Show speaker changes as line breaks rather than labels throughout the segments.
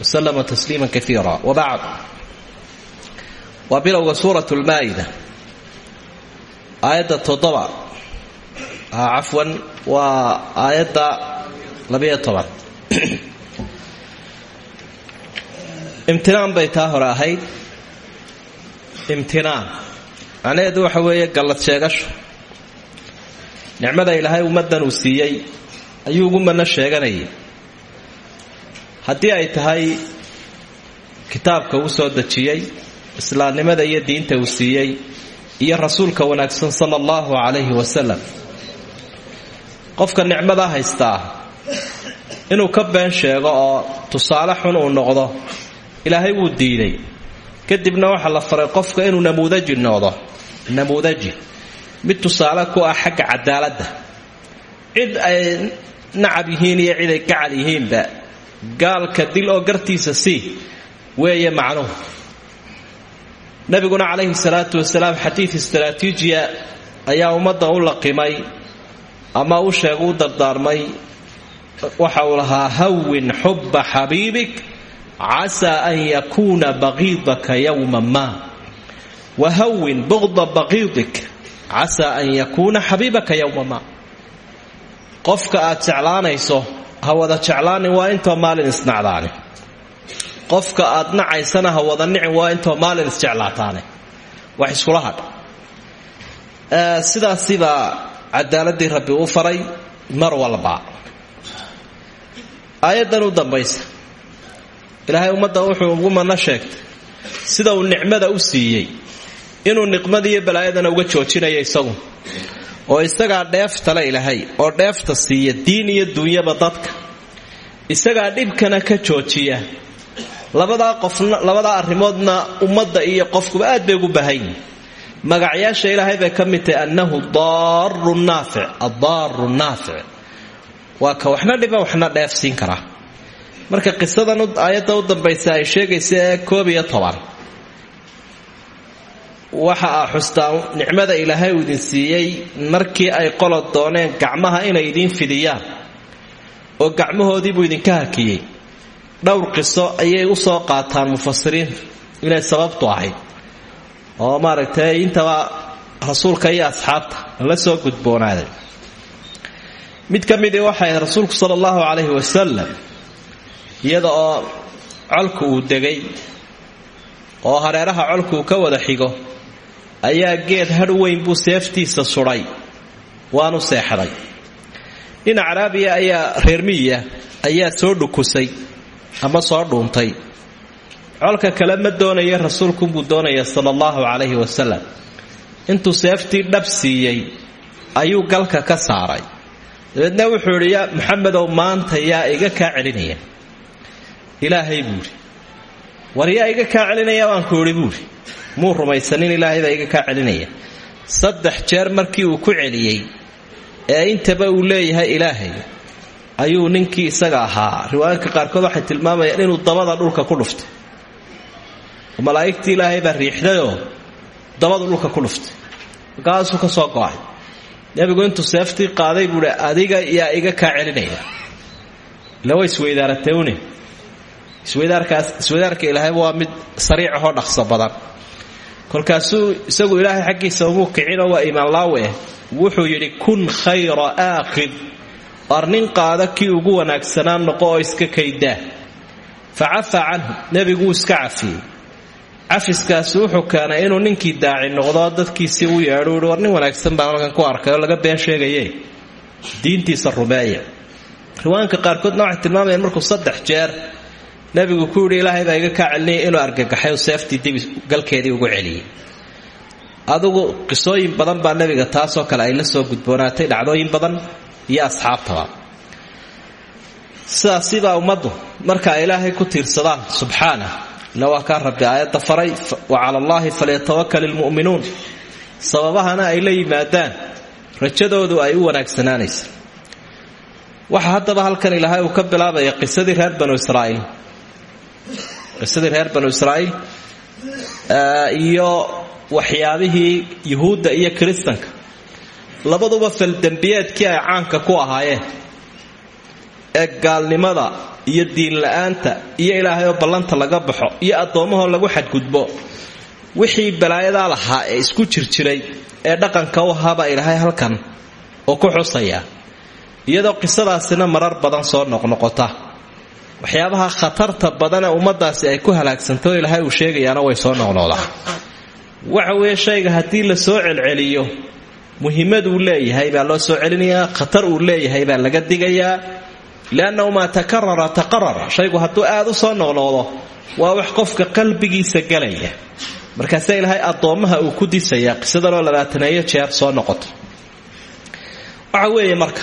wslama tasliima kaiira wabacd waa bilowga suurat lmaa'ida aayadda toddoba cafwan waa aayadda labayo toban imtinaan bay taa hore ahayd imtinaan macnaheedu waxa weeye gallad sheegasho nicmada ilaahay ummaddan uu siiyey ayuu ugu manno sheeganayay haddii ay tahay kitaabka uu soo dejiyey islaamnimada iyo diinta uu siiyey iyo rasuulka wanaagsan sala allahu calayhi wasalam qofka nicmada haystaa inuu ka been sheego oo tusaale xun uu noqdo ilaahay wuu diiday kadibna waxaa la faray qofka inuu namuudaji noqdo namuudaji mid tusaale ku ah xagga cadaaladda. Cid ay nacab yihiin iyo cid ay gacal yihiinba gaalka dil oo gartiisa sii weeye macnuhu nabiguna calayhi salaatu wasalaam xadiid istaraatiijiya ayaa ummadda u laqimay ama u sheegu u dardaarmay waxa uu lahaa hawin xubba xabiibik casaa an yakuuna baqiidaka yowma ma. Wahawin buqda baqiidik casaa an yakuuna xabiibaka yowma ma. Qofka aad jeclaanayso ha wada jeclaanin waa intoo maalin isnacdaani. Qofka aad nacaysana ha wada nicin waa intoo maalin isjeclaataane wax iskula hadh sidaasibaa cadaaladii rabbi u faray mar walba. Aayaddan u dambaysa. Ilaahay ummadda wuxuu ugu madno sheegtay sida uu nicmada u siiyey. Inuu niqmadiiyo balaayadana uga joojinayo isagu oo isagaa dheeftale ilaahay oo dheefta siiya diin iyo duunyaba dadka. Isagaa dhibkana ka joojiya. Labadaa qofna labadaa arrimoodna ummadda iyo qofkuba aad bay ugu baahan yihiin magacyaasha ilaahay bay ka mid tahay annahu daaru naafic addaaru naafic waa ka waxna dhiba waxna dheef siin karaa marka qisadan aayadda u dambaysa ay sheegaysa ee koob iyo toban waxa aa xustaa nicmada ilaahay uu idin siiyey markii ay qola dooneen gacmaha inay idiin fidiyaan. Oo gacmahoodiibuu idinka hakiyey. Dhowr qiso ayay u soo qaataan mufasiriintu inay sababtu ahayd. Oo maaragtay intaba rasuulka iyo asxaabta la soo gudboonaaday. Mid ka midii waxay rasuulku sala allahu calayhi wasalam iyada oo colku uu degay oo hareeraha colku ka wada xigo ayaa geed hadh weyn buu seeftiisa sudhay waanu seexday. Nin caraabiya ayaa reer miyiya ayaa soo dhukusay ama soo dhuuntay colka kale ma doonaya rasuulkunbuu doonaya sala allahu calayhi wasalam intuu seeftii dhab siiyey ayuu galka ka saaray. Dabeedna wuxuu idhi yaa maxamedow maanta yaa iga kaa celinaya. Ilaahay buuhi war yaa iga kaa celinaya baan ku idhi buuhi muu rumaysanin ilaahay baa iga kaa celinaya. Saddex jeer markii uu ku celiyey ee intaba uu leeyahay ilaahay ayuu ninkii isaga ahaa. Riwaayinka qaarkood waxay tilmaamayaan inuu dabada dhulka ku dhuftay. Malaa'igtii ilaahay baa riixdayoo dabadu dhulka ku dhuftay. Markaasuu ka soo go'ay. Nebigu intuu seeftii qaaday buuhi adiga yaa iga kaa celinaya. Ila way isweydaarkaas isweydaarka ilaahayba waa mid sariicahoo dhaqso badan. Kolkaasuu isagu ilaahay xaggiisa umuu kicinoo waa imaanlaawe wuxuu yidhi kun khayra aakhid ar nin qaada kii ugu wanaagsanaa noqo oo iska kaydaa fa cafa canhu nebiguu iska cafiyey. Cafiskaasi wuxuu keenay inuu ninkii daaci noqdo dadkiisii u yeedho uhi war nin wanaagsan baan halkan ku arkay oo laga been sheegaye diintiisa rumeeya. Riwaanka qaarkoodna waxay tilmaamayaan markuu saddex jeer nabigu ku yidhi ilaahay baa iga kaa celinaya inuu argagaxay seeftii dib galkeedii ugu celiyey. Adugu qisooyin badan baa nebiga taasoo kale ay la soo gudboonaatay dhacdooyin badan iyo asxaabtaba. Sidaasibaa ummaddu marka ay ilaahay ku tiirsadaan subxaanah ina waa rabbi aayadda faray wa cala allaahi falyatawakal ilmu'minuun sababahana ay la yimaadaan rajadoodu ay u wanaagsanaanaysa. Waxa haddaba halkan ilaahay uu ka bilaabaya qisadii reer banu israa'iil qisadii reer banu israa'iil iyo waxyaabihii yuhuudda iyo kiristanka. Labaduba faldembiyeedkii ay caanka ku ahaayeen. Ee gaalnimada iyo diinla-aanta iyo ilaahay oo ballanta laga baxo iyo addoommahoo lagu xadgudbo. Wixii balaayadaa lahaa ee isku jirjiray ee dhaqanka u ahaabaa ilaahay halkan oo ku xusaya iyadoo qisadaasina marar badan soo noqnoqota waxyaabaha khatarta badan ee ummadaasi ay ku halaagsanto ilaahay uu sheegayaana way soo noqnoqdaa waxa weeye shayga haddii la soo celceliyo muhimaduu leeyahay baa loo soo celinayaa khatar uu leeyahay baa laga digayaa. Liannahu maa takarara taqarara. Shaygu hadduu aad u soo noqnoqdo waa wax qofka qalbigiisa galaya. Markaase ilaahay addoommaha uu ku disayaa qisadanoo labaataneeyo jeer soo noqoto. Waxa weeye marka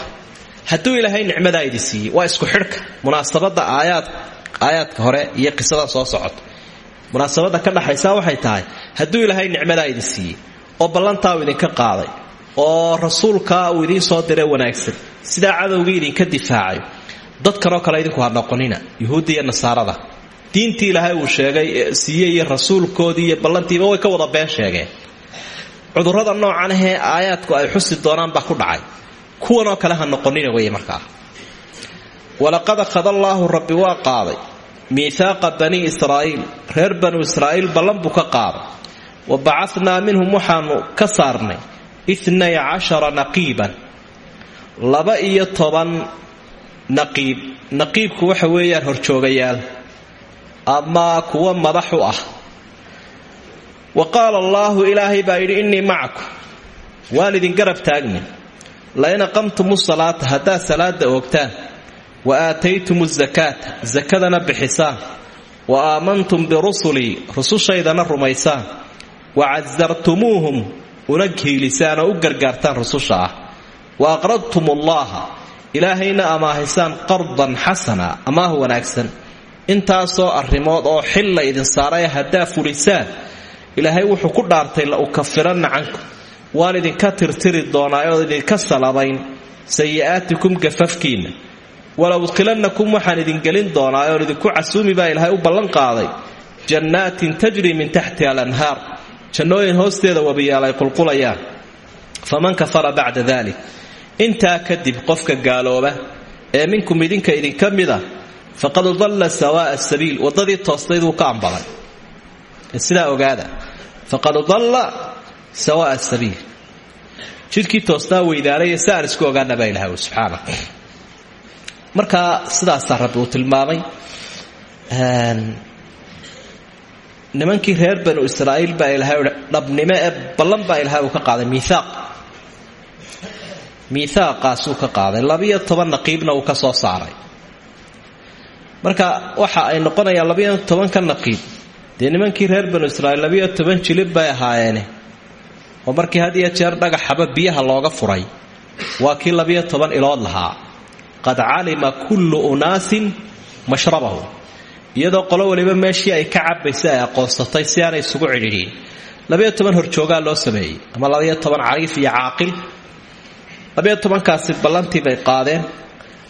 hadduu ilaahay nicmadaa idi waa isku xidhka. Munaasabadda aayaad aayaadka hore iyo qisada soo socota munaasabadda ka dhaxaysa waxay tahay hadduu ilaahay nicmadaa idi oo ballantaa uu idinka qaaday oo rasuulkaa uu idiin soo diray wanaagsan sidaa cadowgii idinka difaacayo dadkanoo kale idinku ha noqonina iyo nasaarada. Diintii ilaahay uu sheegay siiyey rasuulkoodii iyo ballantiiba way ka wada been sheegeen. Cudurrada noocan ahee aayaadku ay xusi doonaan baa ku dhacay kuwanoo kale ha noqonina wey markaa. Walaqad akhada allaahu rabbi waa qaaday miihaaqa bani israa'iil reer banu israa'iil ballan buu ka qaaday. Wa bacadnaa minhum waxaanu ka saarnay itnay cashara naqiiban laba iyo toban naqiib. Naqiibku waxa weeyaan horjoogayaal ama kuwa madax u ah. Wa qaala allaahu ilaahay baa yidhi innii macakum waan idin garab taagni lain aqamtumu salaata haddaad salaada oogtaan wa aataytumu zakaata sakadana bixisaan wa aamantum birusulii rusushaydana rumaysaan wa casartumuuhum una hiilisaan oo u gargaartaan rususha ah wa aqradtum ullaaha ilaahayna amaahaysaan qardan xasana amaah wanaagsan intaasoo arrimood oo xil la idin saaraya haddaa fulisaan ilaahay wuxuu ku dhaartay la ukafiranna canku waan idinka tirtiri doonaa ood idinka salabayn sayi'aatikum gafafkiinna. Wala udkhilannakum waxaan idin gelin doonaa oon idinku casuumi baa ilaahay u ballan qaaday. Jannaatin tajri min taxtiha alanhaar. Jannooyin hoosteeda wabiyaal ay qulqulayaan. Faman kafara bacda dalik intaa kadib qofka gaalooba ee minkum idinka idinka mida faqad dalla sawaa'a sabiil waddadii toostayduu ka ambalay. Sidaa ogaada faqad dalla sawaa'a sabiil jidhkii toosnaa weydaalaya si aan isku ogaana baa ilahay subxaana markaa sidaasaa rabbi uu tilmaamay nimankii reer banu israa'iil baa ilahay dhabnimo ee ballan baa ilahay uu ka qaaday miihaaq miihaaqaasuu ka qaaday labiyo toban naqiibna uu ka soo saaray marka waxa ay noqonayaan labiyo tobanka naqiib dee nimankii reer banu israiil labiyo toban jilib bay ahaayeene oo markii had jeer dhagaxaba biyaha looga furay waa kii labiyo toban ilood lahaa. Qad calima kullu unaasin mashrabahu. Iyadoo qolo waliba meeshii ay ka cabaysa ay aqoonsatay si aanay isugu cidhiidhiin labiyo toban loo sameeyey ama labiyo toban iyo caaqil. Labiyo tobankaasi ballantii bay qaadeen.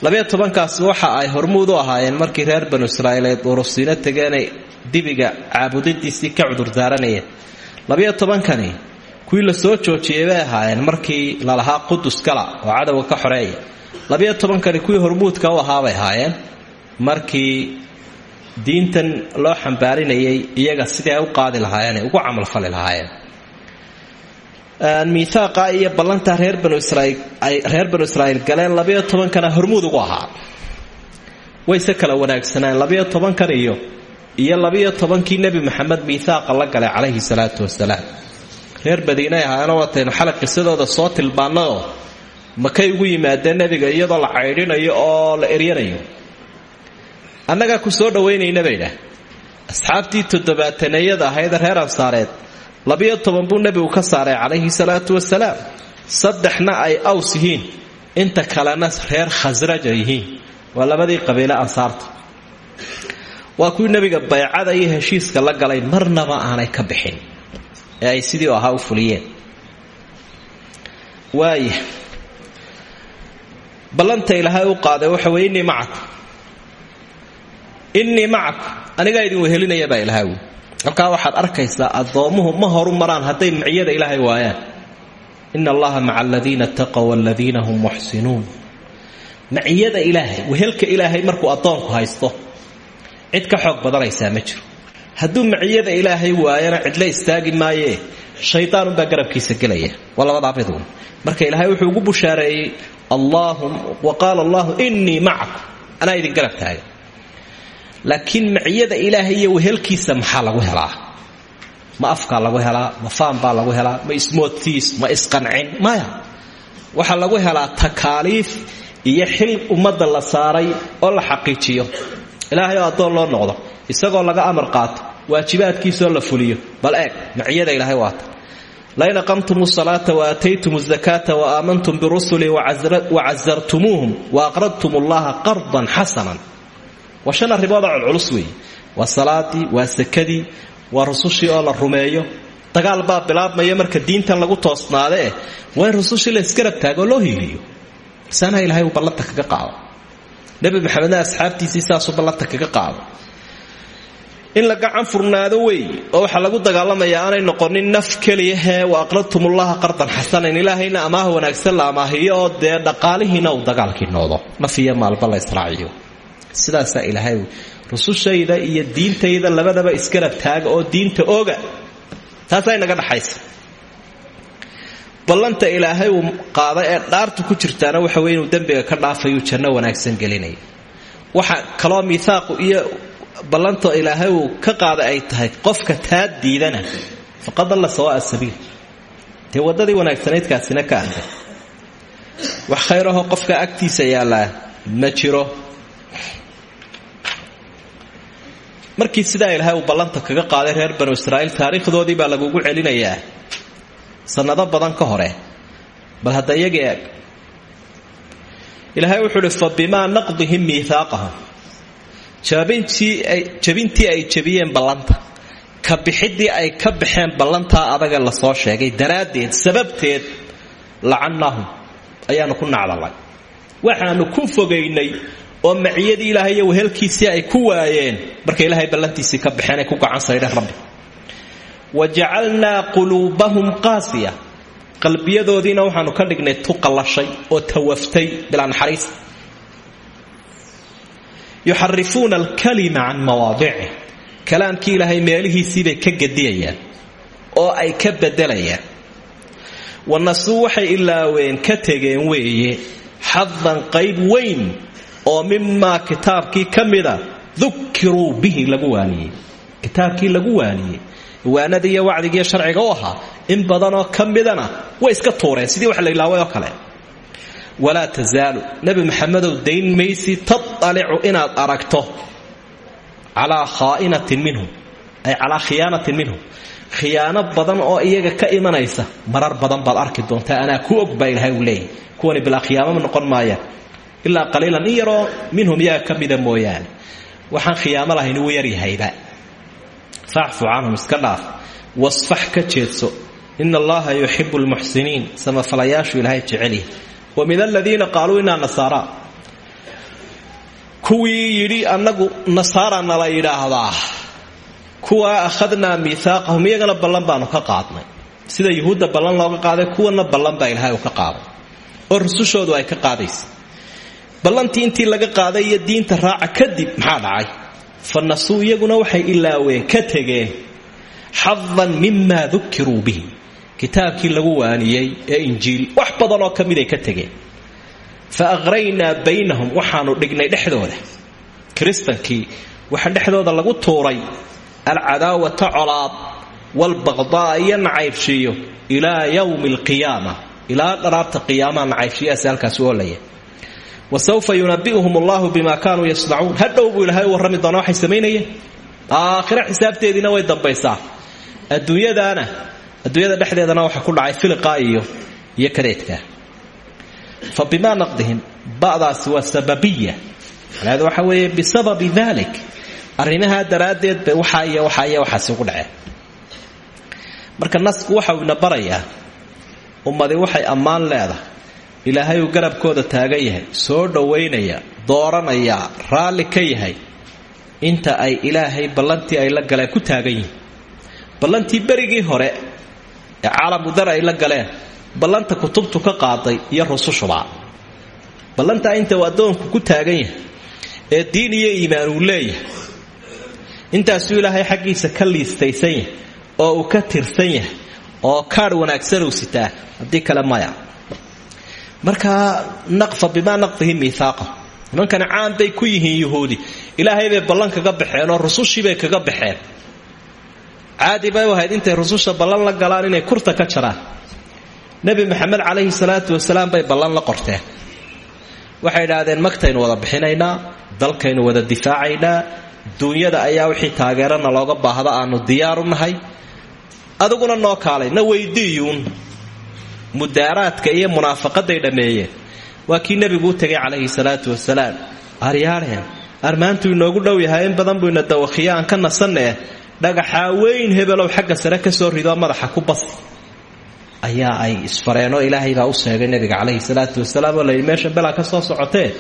Labiyo tobankaasi waxa ay hormuud u ahaayeen markii reer banu israiil ay durusiino tegeenay dibiga caabudidiisii ka cudurdaaranayeen labiyo tobankani kuwii la soo joojiyey bay ahaayeen markii lalahaa qudus gala oo cadowga ka xoreeya labiyo tobankani kuwii hormuudka u ahaabay ahaayeen markii diintan loo xambaarinayay iyaga sidii ay u qaadi lahaayeen ugu camalfali lahaayeen. Miithaaqa iyo ballantaa reer banu israiil ay reer banu israa'iil galeen labiyo tobankana hormuud ugu ahaa. Wayse kala wanaagsanaan labiyo tobankan iyo iyo labiyo tobankii nebi maxamed miithaaqa la galay calayhi salaatu wasalaam reer madiinay ahaayeenoo wataynu xalaq qisadooda soo tilbaannayoo makay ugu yimaadeen nebiga iyadoo la caydhinayo oo la eryanayo? Annagaa ku soo dhowaynayna baydhaah asxaabtii toddobaataneyada ahayd reer ansaareed labiyo toban buu nebigu ka saaray calayhi salaatu wasalaam saddexna ay aws yihiin inta kalena reer khasraja yihiin. Waa labadii qabiile ansaarta. Waa kuwii nebiga baycada iyo heshiiska la galay marnaba aanay ka bixin ee ay sidii ahaa u fuliyeen. Waaya ballanta ilaahay u qaaday waxa weye innii macakum innii macakum anigaa idin wehelinaya baa ilahay halkaa waxaad arkaysaa addoommuhu ma horu maraan hadday maciyada ilaahay waayaan. Ina allaha maca aladiina taqow aladiina hum muxsinuun. Maciyada ilaahay wehelka ilaahay markuu addoonku haysto cid ka xoog badanaysaa ma jiro hadduu maciyada ilaahay waayana cidla istaagi maayee shaydaanunbaa garabkiisa gelaya. Waa labadaa midun marka ilaahay wuxuu ugu bushaareeyey wa qaala allahu innii macakum. Anaa idin garab taaga maciyada ilaahay iyo wehelkiisa maxaa lagu helaa? Ma afkaa lagu helaa? Ma faan baa lagu helaa? Ma ismoodtiis? Ma isqancin? Maya. Waxaa lagu helaa takaaliif iyo xil ummadda la saaray oo la xaqiijiyo. Ilaahay oo addoon noqdo isagoo laga amar qaato waajibaadkiisoo la fuliyo. Bal eeg maciyada ilaahay waata. Lain aqamtum salaata waataytum zakaata waaamantum birusuli wacasartumuuhum waaqradtum ullaha qardan xasanan waa shan arrimood oo culculus weeye. Waa salaadii waa sakadii waa rusushii oo la rumeeyo. Dagaal baa bilaabmaya marka diintan lagu toosnaadee waa in rusushii la isgarab taagoo loo hiiliyo saanaa ilahay uu ballanta kaga qaado. Nebi maxamedna asxaabtiisii saasuu ballanta kaga qaado in la gacan furnaado wey oo waxaa lagu dagaalamayaa aanay noqonin naf keliyahee wa aqradtumullaha qardan xasanan ilaahayna amaah wanaagsan la amaahiyo oo dhaqaalihiina uu dagaalkii noodo. Naf iyo maalba la israaciyo. Sidaasaa ilaahay rusushayda iyo diintayda labadaba isgarab taaga oo diinta oga taasaa inaga dhaxaysa. Ballanta ilaahay uu qaada ee dhaartu ku jirtaana waxa wey inuu dembiga ka dhaafayu janno wanaagsan gelinayo waxa kaloo miihaaqu iyo ballanta ilaahay uu ka qaada ay tahay qofka taa diidana. Faqad alla sawaa sabiil. Dee waddadii wanaagsanaydkaasina ka arday wax khayraho qofka agtiisa yaallaa ma jiro. Markii sidaa ilaahay uu ballanta kaga qaaday reer banu israa'iil taariikhdoodii baa lagugu celinayaa. Sannado badan ka hore. Bal hadda eeg. Ilaahay wuxuu uhi fa bimaa naqdihim miihaaqahum jabintii ay jabiyeen ballanta. Ka bixiddii ay ka baxeen ballantaa adaga la soo sheegay. Daraaddeed sababteed lacannahum. Ayaanu ku nacdalay. Waxaanu ku fogaynay oo maciyadii ilaahay iyo wehelkiisii ay ku waayeen. Markay ilaahay ballantiisii ka baxeen ay ku gacan saydheen rabbi. Wa jacalnaa quluubahum qaasiya. Qalbiyadoodiina waxaanu ka dhignay tu qallashay oo tawaftay bilaa naxariis yuxarifuuna alkalima can mawaadicih kalaamkii ilaahay meelihiisiibay ka gediyayaan oo ay ka bedelayaan. Wanasuu waxay ilaaween ka tegeen weeye xadan qayb weyn oo mimaa kitaabkii ka mida dukiruu bihi lagu waaniyey kitaabkii lagu waaniyey waanadii iyo wacdigiiyo sharciga u ahaa in badanoo ka midana way iska tuureen sidii wax la ilaaway oo kale walaa tasaalu nebi maxamedow dayn maysi taalicu inaad aragto. Calaa khaainatin minhum. Ay calaa khiyaanatin minhum. Khiyaano badan oo iyaga ka imanaysa marar badan baad arki doontaa anaa ku og ilahay uu leeyahy kuwani bilaa khiyaamama noqon maayaan ilaa qaliilan in minhum iyaga ka mida mooyaane. Waxaan khiyaamo lahayn wuu yaryahayba facfu canhum iska dhaaf. Wasfax ka jeedso. Ina allaha yuxibu lmuxsiniin samafalayaashu ilaahay jecelyahy wa min aladiina qaaluu inaa nasaara kuwii yidhi annagu nasaara nala yidhaahdaa. Kuwaa akhadnaa miihaaqahum iyagana ballan baanu ka qaadnay. Sida yuhuudda ballan looga qaaday kuwana ballan baa ilaahay uu ka qaaday. Oo rusushoodu ay ka qaadaysa ballantii intii laga qaaday iyo diinta raaca kadib maxaa dhacay? Fa nasuu iyaguna waxay ilaaween ka tegeen xadan mimaa dukiruu bihi kitaabkii lagu waaniyey ee injiil wax badanoo ka miday ka tegeen fa aqraynaa baynahum waxaanu dhignay dhexdooda. Kiristankii waxa dhexdooda lagu tuuray alcadaawata colaad walbaqdaa iyo nacaybshiiyo ilaa yowmi alqiyaama ilaa dharaabta qiyaamaha nacaybshiyahaasi halkaasi oolaya. Wa sawfa yunabi'uhum allahu bima kaanuu yasnacuun hadhow buu ilaahay u doonaa waxay samaynayeen aakhira xisaabteediina way dambaysaa. Adduunyadaana adduunyada dhexdeedana waxa ku dhacay filiqa iyo iyo kadeedka fa bimaa naqdihim ba'daasi waa sababiya. Macnaheedu waxa weeye bisababi dalik arrimahaa daraaddeed bay iyo waxaa iyo waxaasi ugu dhaceen. Marka nasku waxa uu ina barayaa ummadi waxay ammaan leedahay ilaahay uu garabkooda taagan yahay soo dhowaynaya dooranaya raalli ka yahay. Inta ay ilaahay ballantii ay la galeen ku taagan yihiin. Ballantii berigii hore ee caalamudar ay la galeen ballanta kutubtu ka qaaday iyo rusushuba. Ballantaa inta uu addoonku ku taagan yahay ee diin iyo iimaan uu leeyahay intaasuu ilaahay xaggiisa ka liistaysan yahay oo uu ka tirsan yahay oo kaadh wanaagsan uu sitaa haddii kale maya. Markaa naqfa bimaa naqdihi miihaaqa nimankani caan bay ku yihiin yuhuudi ilaahay bay ballan kaga baxeen oo rusushii bay kaga baxeen caadi bay u ahayd intay rususha ballan la galaan inay kurta ka jaraan nebi maxamed calayhi salaatu wasalaam bay ballan la qorteen. Waxay idhaahdeen magtaynu wada bixinaynaa dalkaynu wada difaacaynaa duunyada ayaa wixii taageerana looga baahda aanu diyaaru nahay adiguna noo kaalay na weydiiyuun. Mudaaraadka iyo munaafaqaday dhammeeyeen. Waa kii nebigu u tegay calayhi salaatu wasalaam. Aryaadheen armaantuu inoogu dhow yahay in badan buu ina dawakhiyo aan ka nasanee dhagaxaa weyn hebelow xagga sare ka soo ridoo madaxa ku bas. Ayaa ay isfareenoo ilaahay baa u sheegay nebiga calayhi salaatu wasalaam oo layidhi meesha belaa ka soo socotee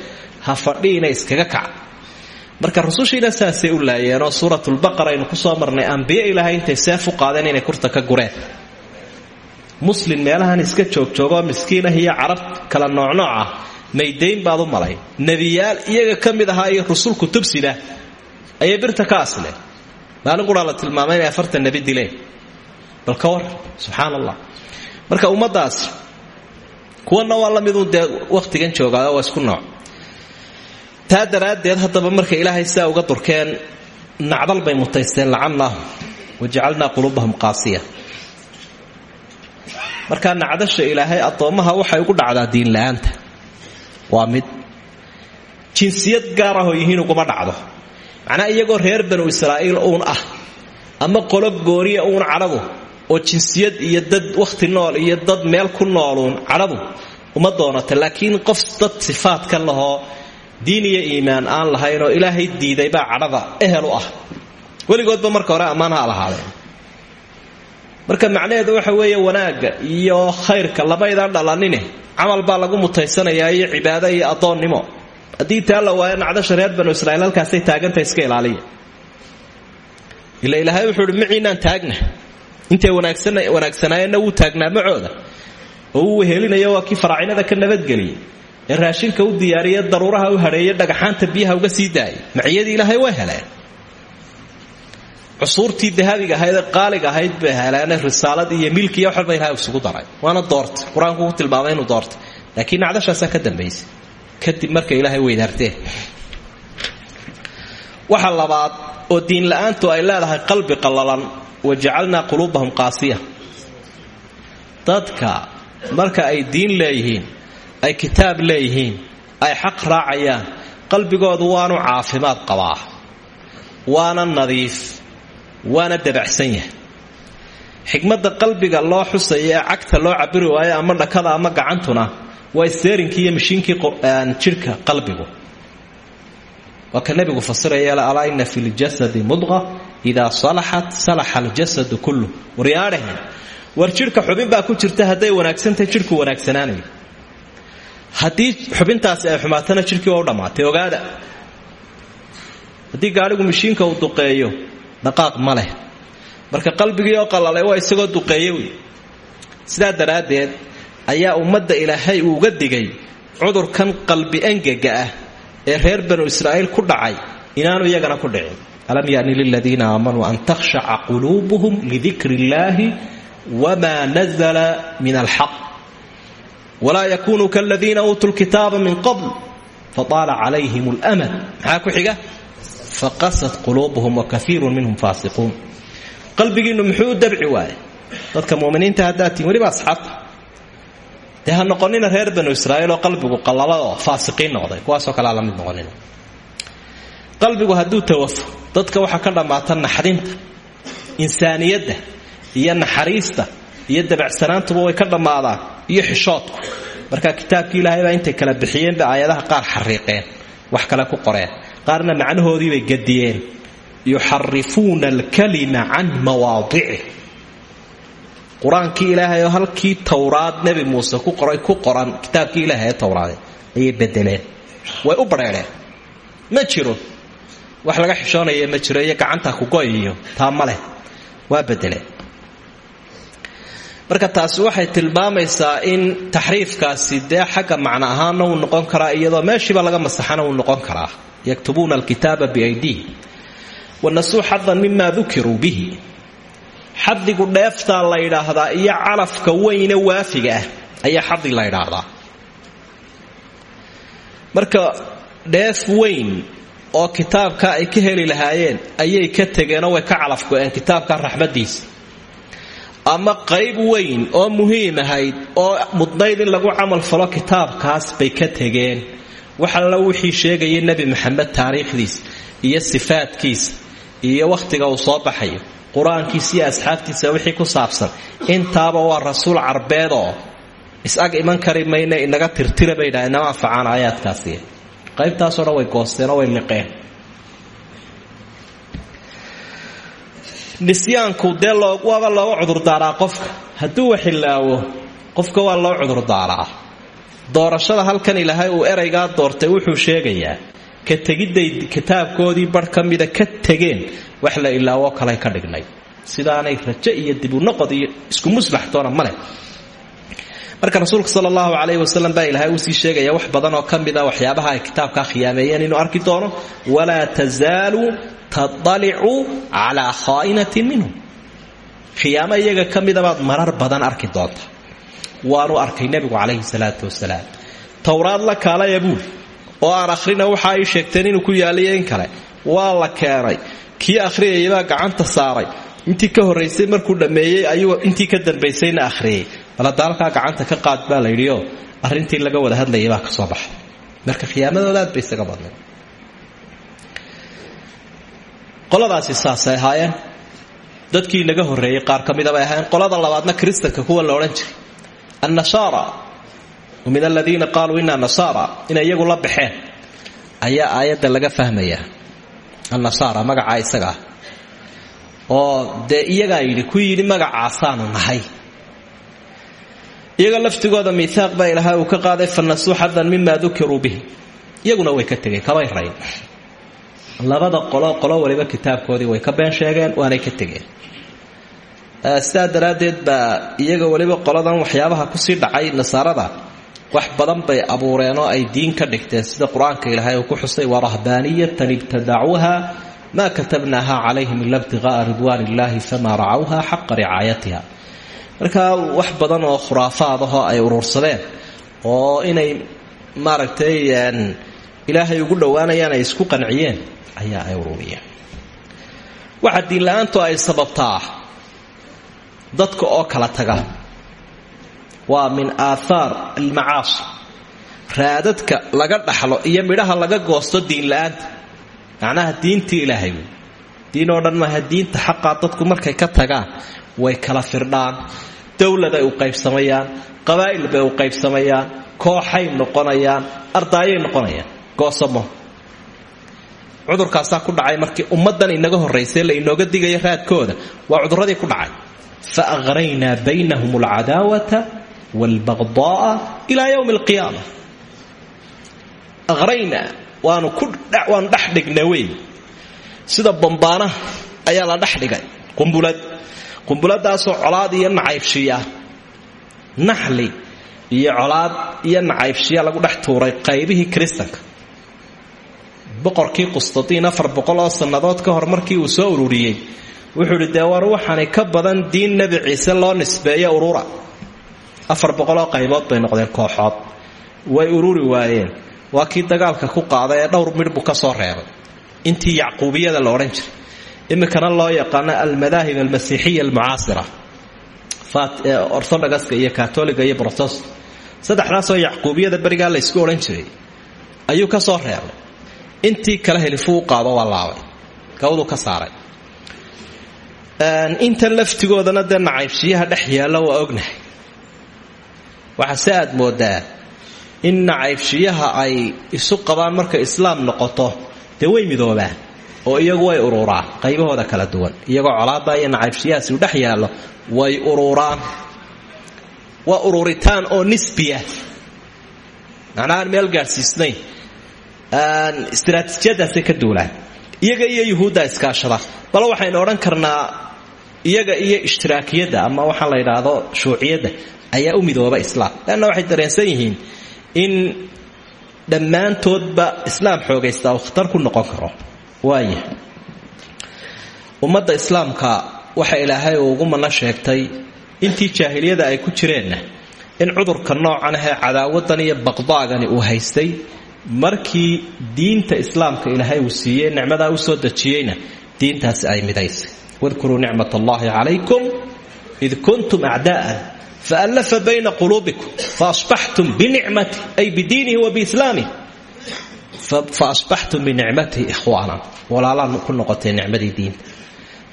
ha fadhiina iskaga kac. Marka rusushiina saasay u laayeenoo suuratulbaqara aynu ku soo marnay ambiye ilaahay intay seef u qaadeen inay kurta ka gureen. Muslim meelahan iska joogjoogoo miskiinah iyo carab kala noocnooc ah maydayn baad u malay. Nebiyaal iyaga ka mid ahaa iyo rusul kutubsida ayay birta ka asleen maalin quraa la tilmaamay inay afartan nebi dileen. Bal ka war subxaan marka ummadaas kuwana waa la midun dee wakhtigan waa isku nooc. Taa daraaddeed haddaba marka ilaahay sidaa uga durkeen nacdal bay mutaysteen lacannaahum wajacalnaa quluubahum qaasiya. Markaa nacdasha ilaahay addoommaha waxay ugu dhacdaa diinla-aanta waa mid jinsiyad gaar ahoo yihiin uguma dhacdo macnaa iyagoo reer banu israa'iil uun ah ama qolo gooniya uun cadhabu oo jinsiyad iyo dad wakhti nool iyo dad meel ku nooluun cadhadu uma doonata laakiin qof dad sifaadka lahoo diin iyo iimaan aan lahayn oo ilaahay diiday baa cadhada ehel u ah. Weligoodba marka hore ammaan ha lahaadeen. Marka macnaheedu waxa weeye wanaagga iyo khayrka lamaydaan dhalanine camal baa lagu mutaysanayaa iyo cibaado iyo addoonnimo haddii taa la waayo nacdasha reer banu israiil halkaasay taagantah iska ilaaliya. Ila ilaahay wuxuu uhi maciinaan taagna. Intay wanaagsanaayeenna wuu taagnaa macooda oo uu wehelinayo waa kii faraacinada ka nabadgeliyay ee raashinka u diyaariye daruuraha u hadheeye dhagaxaanta biyaha uga sii daayay ilaahay way heleen. Cusuurtii dahabiga ahayd ee qaaliga ahayd bay risaalad iyo milkiiyo waxba ilahay daray. Waana doortay. Qur'aanku ku tilmaamay inuu doortay. Laakiin nacdashaasaa ka dambaysay kadib marka ilaahay weydaartee waxa labaad oo diinla-aantu ay leedahay qalbi qallalan wajacalnaa quluubahum qaasiya. Dadka marka ay diin leeyihiin ay kitaab leeyihiin ay xaq raacayaan qalbigoodu waanu caafimaad qabaa waana nadiif waana dabacsan yahay. Xikmadda qalbiga loo xusaya ee cagta loo cabiri waayo ama dhakada ama gacantuna waa steerinkii iyo mashiinkii jidhka qalbigu? Waa ka nebigu fasiraya alaa ina fi ljasadi mudqa idaa salaxat salaxa aljasadu kullu. Waryaadhahen war jidhka xubin baa ku jirta hadday wanaagsantahay jidhku wanaagsanaanayo haddii xubintaasi ay xumaatana jidhkii waa u ogaada. Haddii gaadhigu mashiinka uu duqeeyo dhaqaaq ma marka qalbigii oo qalalay waa isagoo duqeeye wey. Sidaa ayaa ummadda ilaahay uu uga digay cudurkan qalbi engega ah ee reer banu israa'iil ku dhacay inaanu iyagana ku dhicin. Alam yani liladiina aamanuu an takhshaca quluubuhum lidikri illaahi wmaa nazla min alxaq walaa yakunuu kaladiina uutuu lkitaaba min qabl faaala calayhim lmad maxaa ku xiga? Faqasat quluubuhum wakaiiru minhum faasiquun. Qalbigiinnu muxuu dabci waaye? Dadka muminiinta haddaad tihin weliba asxaabta dee ha noqonina reer banu israa'iil oo qalbigu qallalao faasiqiin noqday kuwaasoo kalea la mid noqonina. Qalbigu hadduu tawafo dadka waxaa ka dhammaata naxdinta insaaniyadda iyo naxariista iyo dabacsanaantuba way ka dhammaadaan iyo xishoodku. Marka kitaabkii ilaahay baa intay kala bixiyeen bay aayadaha qaar xariiqeen wax kale ku qoreen. Qaarna macnahoodiibay gadiyeen. Yuxarifuuna alkalima can mawaadicih qur'aankii ilaahay oo halkii towraad nebi muuse ku qoray ku qoran kitaabkii ilaahay ee towraade ayay bedeleen way u badheedheen ma jiro. Wax laga xishoonaya ma jiro iyo gacanta kugoyiyo taa ma leh. Waa bedeleen marka taasi waxay tilmaamaysaa in taxriifkaasi dee xagga macno ahaanna uu noqon karaa iyadoo meeshiiba laga masaxana uu noqon karaa. Yaktubuuna alkitaaba biaydiihim wanasuu xadan mima dukiruu bihi xadigu dheeftaa la ydhaahdaa iyo calafka weyne waafiga ah ayaa xadi la ydhaahdaa marka dheef weyn oo kitaabka ay ka heli lahaayeen ayay ka tegeenoo way ka calafgo-een kitaabka raxmadiisa ama qayb weyn oo muhiim ahayd oo mudnayd in lagu camal falo kitaabkaas bay ka tegeen. Waxalla wixii sheegaya nebi maxamed taariikhdiisa iyo sifaadkiisa iyo wakhtiga uu soo baxayo qur'aankiisa iyo asxaabtiisa wixii ku saabsan. Intaaba waa rasuul carbeed oo is-ag iman kari mayne inaga tirtira bay yidhaha inama anfacaan aayaadkaasi. Qaybtaasoo dhan way goosteenoo way liqeen. Nisyaanku dee waaba looga cudurdaaraa qofka? Hadduu waxilaawo qofka waa loo cudurdaaraa doorashada halkan ilaahay uu eraygaa doortay wuxuu sheegayaa ka tegidday kitaabkoodii bar ka ka tegeen wax la ilaawoo kale ka dhignay. Sidaanay rajo iyo dibunoqod iyo isku muslaxtoona maleh marka rasuulka sal allahu calayh baa ilaahay uusii sheegaya wax badan oo ka waxyaabaha ay kitaabkaa khiyaameeyeen inuu arki doono. Walaa tazaalu tadalicu calaa khaa'inatin minhum. Khiyaamo iyaga ka marar badan arki doonta. Waanu arkay nebigu calayhi salaatu wasalaam towraad la kaalaya buuli oo aan akhrina waxa ay sheegteen inuu ku yaaliyo in kale. Waa la keenay. Kii akhriyayabaa gacanta saaray. Intii ka horraysay markuu dhammeeyey ayuu intii ka dambaysayna akhriyey bal hadda gacanta ka qaad baa la yidhioo arrintii laga wada hadlayay baa ka soo baxay. Marka khiyaamadooda aad bay isaga qoladaasi saasay ahaayeen. Dadkii naga horreeyey qaar ka ahaayeen. Qolada labaadna kristanka kuwa la odhan jiray. Annasaara min aladiina qaaluu inaa nasaara inay iyagu la baxeen ayaa aayadda laga fahmayaa annasaara magacaa isaga. Ah oo dee iyagaa yidhi ku yidhi magacaasaanu nahay. Iyaga laftigooda miihaaq baa ilaahay uu ka qaaday fanasuu xadan mima dukiruu bihi. Iyaguna way labada qolo qolo waliba kitaabkoodii way ka been sheegeen waanay ka tegeen. Sidaa daraaddeed iyaga weliba qoladan waxyaabaha ku sii dhacay nasaarada wax badan bay abuureen oo ay diin ka dhigteen. Sida qur'aanka ilaahay uu ku xusay warahbaaniyatan ibtadacuuha maa katabnaaha calayhim ila ibtiqa'a ridwaan illaahi famaa racawha xaqa ricaayatiha marka wax badan oo khuraafaad ahoo ay urursadeen oo inay maaragtay ilaahay ugu dhowaanayaan ay isku qanciyeen ayaa ay ururiyeen. Waxa diinla-aantu ay sababtaa? Dadka oo kala taga waa min aathaar almacaasi raadadka laga dhaxlo iyo midhaha laga goosto diinla-aanta macnaha diintii ilaahay wey. Diin oo dhan maaha diinta xaqaa dadku markay ka tagaan way kala firdhaan dowladay u qaybsamayaan qabaa'il bay u qaybsamayaan kooxay noqonayaan ardaayay noqonayaan. Goosamo cudurkaasaa ku dhacay markii ummaddan inaga horraysay la inooga digayo raadkooda. Waa cudurradii ku dhacay. Fa aqraynaa baynahum alcadaawata waalbaqda'a ilaa yowmi alqiyaama aqraynaa waanu kuwaanu dhex dhigna wey sida bambaanaha ayaa la dhex dhigay qumbulad qumbuladaasoo colaad iyo nacaybshiya naxli iyo colaad iyo nacaybshiya lagu dhex tuuray qaybihii kiristanka boqorkii oo sannadood ka hor markii uu soo ururiyey wuxuu idhi dee ka badan diin nebi ciise loo nisbeeyo urura afar boqoloo qaybood bay noqdeen kooxood. Way ururi waayeen. Waa kii dagaalka ku qaaday ee dhowr midh buu ka soo reebay. Intii yacquubiyada la odhan jiray. Iminkana loo yaqaano almadaahib almasiixiya almucaasira. Orthodogaska iyo katoliga iyo brotos saddexdaasoo yacquubiyada berigaa laysku odhan jiray ayuu ka soo reebay. Intii kale helifuu qaado waa laabay ka saaray. Intan laftigoodana dee nacaybshiyaha waa ognahay waxaa se aad moodaa in nacaybshiyaha ay isu qabaan markay islaam noqoto dee way midoobaan oo iyagu way ururaan qaybahooda kala duwan. Iyagoo colaada iyo nacaybshiyahaasi u dhex way ururaan. Waa ururitaan oo nisbiya macnaa aan meel gaadhsiisnayn istaraatiijiyadaasay ka duulaan iyaga iyo yuhuudda iskaashada. Bal waxaynu odhan karnaa iyaga iyo ishtiraakiyadda ama waxaa la yidhaahdo shuuciyadda ayaa u midooba islaam. Leanna waxay dareensan yihiin in dhammaantoodba islaam xoogaysta uu khatar ku noqon karo. Waaya ummadda islaamka waxa ilaahay uu ugu mana sheegtay intii jaahiliyada ay ku jireenna in cudurka noocan ahee cadaawadan iyo baqdaagani uu haystay markii diinta islaamka ilaahay uu siiyey nicmadaa u soo dejiyeyna diintaasi ay midaysay. Wadkuruu nicmat allahi calaykum id kuntum acdaa'an faallafa bayna quluubikum faasbaxtum binicmati ay bidiinihi wa biislaamih faasbaxtum binicmatihi ikhwaana walaalaan ku noqotay nicmadii diinta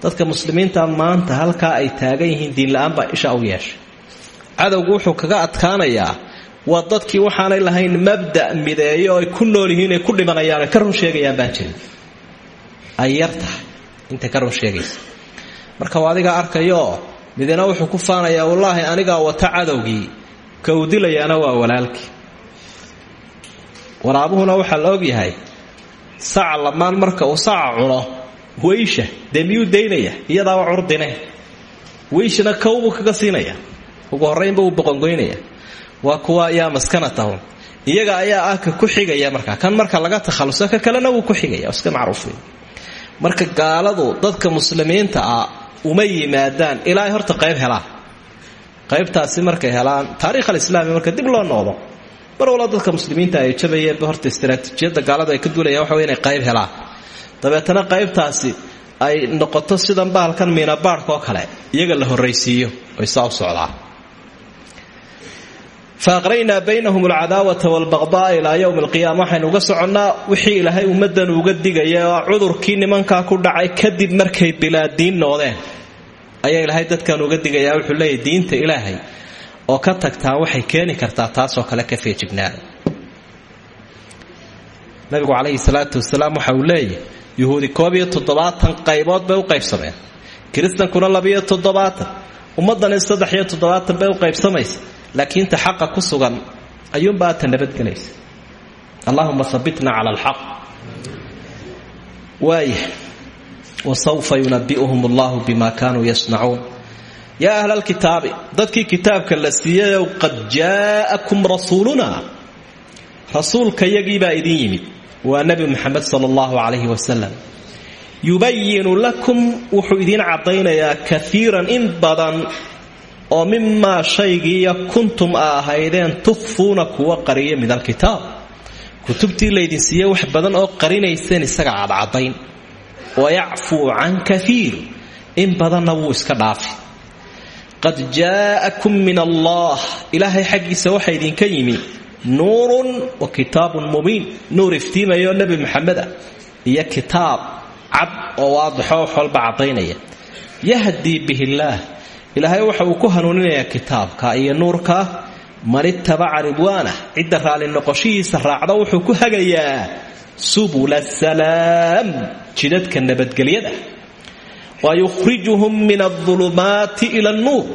dadka muslimiinta maanta halkaa ay taagan yihiin diinla-aanbaa isha u yeeshay cadowgu wuxuu kaga adkaanayaa waa dadkii waxaanay lahayn mabda mideeyo ay ku nool yihiin ay ku dhimanayaan ay ka run sheegayaan baan jirin ay yar tahay intay ka run sheegaysa marka waa adigaa arkayooo midina wuxuu ku faanayaa wallaahi anigaa wata cadowgii. Ka uu dilayaana waa walaalkii. Waraabuhuna waxaa la ogyahay saca lamaan marka uu saca cuno weysha dee miyuu daynaya iyadaaba curdine. Weyshana kowbuu kaga siinaya. Ugu horraynba uu boqongoynaya. Waa kuwa ayaa maskanatahum iyaga ayaa ah ka ku xigaya markaa kan marka laga takhaluso ka kalena wuu ku xigaya. Iska macruufay marka gaaladu dadka muslimiinta ah uma yimaadaan. Ilaa ay horta qayb helaan qaybtaasi markay helaan taarikh alislaami marka dib loo noqdo mar walba dadka muslimiinta ay jabayeenba horta istaraatiijiyadda gaaladu ay ka duulayaan waxa wey inay qayb helaan dabeetana qaybtaasi ay noqoto sidan bahalkan miinabaadhka oo kale iyaga la horraysiiyo oy saa u socdaan faaqraynaa baynahum alcadaawata waalbaqdaa ilaa yowmi alqiyaama waxaynu uga soconnaa wixii ilaahay ummaddan uga digaya cudurkii nimankaa ku dhacay kadib markay bilaadiin noodeen ayaa ilaahay dadkan uga digayaa wuxuu leeyahy diinta ilaahay oo ka tagtaa waxay keeni kartaa taasoo kale ka feejignaada nabigu calayhi salaatu wasalaam waxa uu leeyahy koob iyo toddobaatan qaybood bay u qaybsameen kiristankuna labiyo toddobaatan ummaddani saddex iyo toddobaatan bay u qaybsamaysa laakiin ta xaqa ku sugan ayuunbaa ta nabadgelaysa allahuma habitna cala alxaq waaya wasawfa yunabi'uhum allahu bima kaanuu yasnacuun yaa ahla alkitaabi dadkii kitaabka la siiyayow qad jaa'akum rasuuluna. Rasuulka yagiibaa idin yimid. Waa nebi muxamed sala allahu calayhi wasalam yubayinu lakum wuxuu idiin caddaynayaa kaiiran in badan oo mimaa shaygiiyo kuntum a ahaydeen tukfuuna kuwa qariya min alkitaab. Kutubtii laydin siiye wax badan oo qarinayseen isaga cadcadayn wayacfuu can kaiir in badanna wuu iska dhaafi. Qad jaa'akum min allah ilaahay xaggiisa waxa idinka yimi nuurun wa kitaabun mubiin. Nuur iftiimayo nebi maxameda iyo kitaab cad oo waadixo wax walba caddaynaya. Yahdii bihi illaah ilaahay waxa uu ku hanuuninayaa kitaabka iyo nuurka. Man ittabaca ridwaanah cidda raalli noqoshihiisa raacda wuxuu ku hagayaa. Subula salaam jidadka nabadgelyada. Wa yukhrijuhum min aulumaati ila annuur.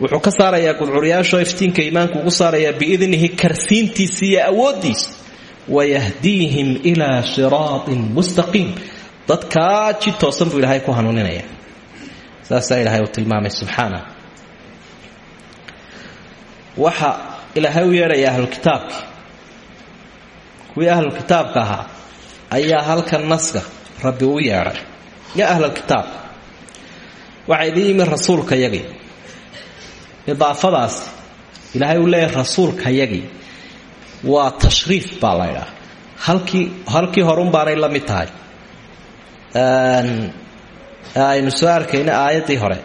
Wuxuu ka saarayaa gudcuryaashoo iftiinka iimaanku ugu saarayaa biidnihi karsiintiisa iyo awooddiisa. Wayahdiihim ilaa siraatin mustaqiim. Dadkaa jid toosan buu ilaahay ku hanuuninaya saasaa ilaahay uu tilmaamay subxaana waxa ilaahay u yeedhaya ahlulkitaabki kuwii ahlulkitaabka ahaa ayaa halkan naska rabbi u yeedhay. Yaa ahlalkitaab waxaa idiin yimi rasuulka yagii idaafadaas ilaahay uu leeyahay rasuulka yagii waa tashriif baa la ydhaha halkii halkii horun baanay la mid tahay aynu soo arkayna aayaddii hore.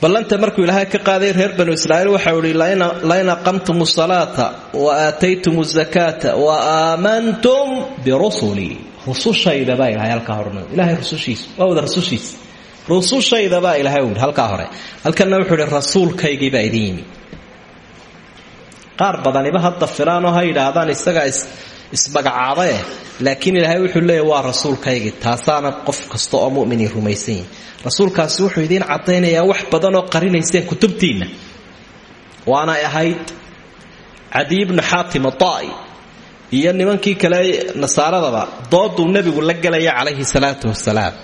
Ballanta markuu ilaahay ka qaaday reer banu israa'iil waxau ihi lain aqamtum salaata wa aataytum zakaata wa aamantum birusulii rusushayda baa ilahay halkaa hore ilahay rusushiisa waa wada rusushiisa rusushayda baa ilahay u halkaa hore. Halkanna wuxuu ihi rasuulkaygiibaa idin yimi. Qaar badaniba hadda filaanoo ha yidhaahdaan isagaa ismagacaabae laakiin ilaahay wuxuu leeya waa rasuulkaygii taasaana qof kasta oo muminii rumaysan yihi rasuulkaasi wuxuu idiin caddaynayaa wax badanoo qarinayseen kutubtiinna. Waanay ahayd cadiy bnu xaatim ada'i iyo nimankii kale nasaaradaba dooduu nebigu la gelaya calayhi salaatu wasalaam.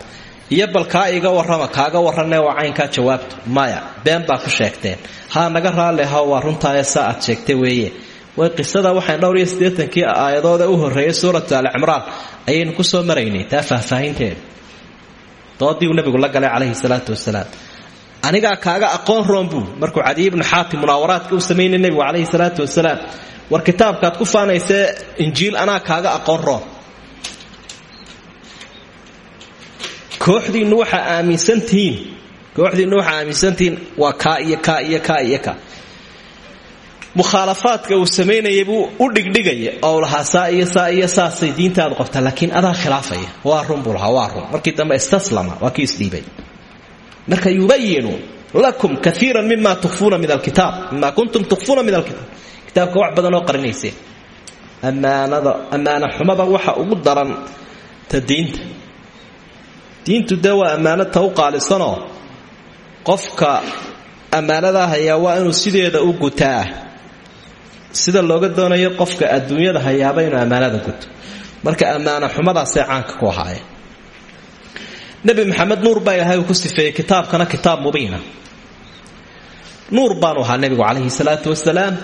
Iyo bal kaa iga warrama kaaga warranee waa caynkaa jawaabtu maya been baa ku sheegteen. Haa naga raalli ha waa runtaayo saa aad sheegtay weeye way qisada waxaan dhowr iyo siddeetankii aayadooda u horreeyay suuratu alcimraan ayaynu ku soo maraynay taa faahfaahinteeda doodii uu nebigu la galay calayhi salaatu wasalaam. Anigaa kaaga aqoon roon markuu cadiy ibnu xaatim munaawaraadka u samaynay nebigu calayhi salaatu wasalaam. War kitaabkaad ku faanaysee injiil anaa kaaga aqoon roon. Kooxdiinnu waxaa aaminsantihiin kooxdiinnu waxaa aaminsantihiin waa kaa iyo kaa iyo kaa iyo kaa mukhaalafaadka uu samaynayay buu u dhigdhigaya oo lahaa saa iyo saa iyo saasay diintaadu qabtaa laakiin adaa khilaafaya. Waa run buu lahaa waa run. Markii dambe istaslama waa kii marka yubayinu lakum kaiira mima tukfuuna min alkitaab mima kuntum tukfuuna min alkitaab. Kitaabka wax badan oo qarinayseen ammaanada ammaana xumada waxa ugu daran ta diinta. Diintu dee waa ammaanata u qofka ammaanadaa hayaa waa inuu sideeda u gutaa sida looga doonayo qofka adduunyada hayaaba inuu ammaanada guto marka ammaana xumadaasay caanka ku ahaayeen nebi maxamed nuur baa ilaahay uu ku sifeeyey kitaabkana kitaab mubiina. Nuur baanu ahaa nebigu calayhi salaatu wasalaam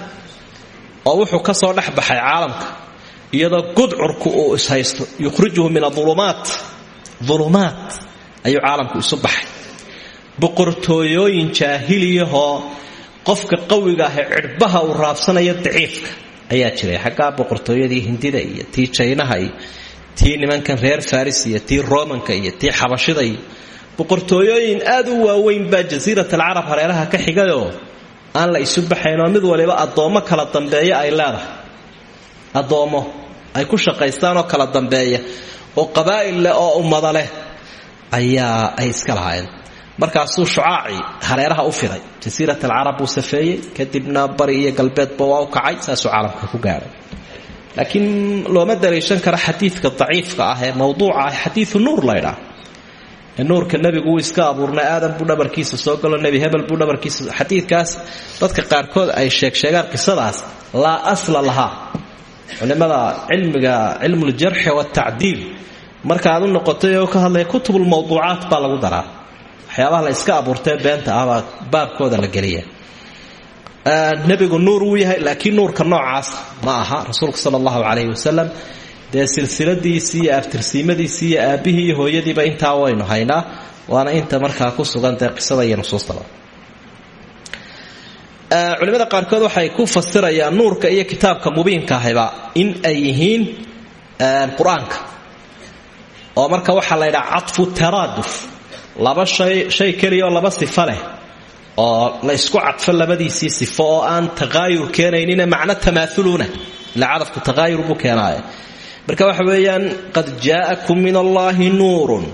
oo wuxuu ka soo dhex baxay caalamka iyadoo gudcurku uu ishaysto yukhrijuhu min aulumaat ulumaat ayuu caalamku isu baxay. Boqortooyooyin jaahiliyahoo qofka qawiga ah ee cidhbaha uu raabsanayo daciifka. Ayaa jiray xaggaa boqortooyadii hindida iyo tii jaynaha tii nimankan reer faris iyo tii romanka iyo tii xabashida iyo aad u waaweyn baa jasiirat alcarab hareeraha ka xigayoo aan la isu baxaynoo mid waliba addoommo kala dambeeya ay leedahay. Addoommo ay ku shaqaystaanoo kala dambeeya oo qabaa'il leh oo ummada ayaa ay iska lahaayeen markaasuu shucaacii hareeraha u fiday jasiirat alcarab buu safeeyey kadibna bari iyo galbeedba waa u kacay saasuu caalamka ku gaadhay laakiin looma daliishan karo xadiidka daciifka ah ee mawduuca ah xadiidu nuur laydhaa ee iska abuurnay aadam buu dhabarkiisa soo galo nebi hebel buu dhabarkiisa xadiidkaas dadka qaarkood ay sheegsheegaan qisadaas laa asla lahaa culimada cilmiga cilmuljarxi watacdiil marka aad u noqotay oo ka hadlaya kutubulmawduucaat baa lagu daraa waxyaabaha la iska abuurtee beenta ahbaa baabkooda la geliya nebigu nuur wuu yahay laakiin nuurka noocaas ma aha. Rasuulka sala allahu calayhi wasalam dee iyo aftirsiimadiisii iyo aabbihii iyo hooyadiiba intaa waynu haynaa waana inta markaa ku sugan dee qisada iyo nusuustaba. Culimada qaarkood waxay ku fasirayaan nuurka iyo kitaabka mubiinka ahiba in ay yihiin qur'aanka. Oo marka waxaa la ydhaha cadfu taraaduf laba shay shay keliya oo laba sifo leh oo la ysku cadfo labadiisii sifo oo aan taqaayur keenaynina macno tamaauluuna ila cadafku taqaayur buu keenaaya marka waxa weeyaan qad jaa'akum min allaahi nuurun.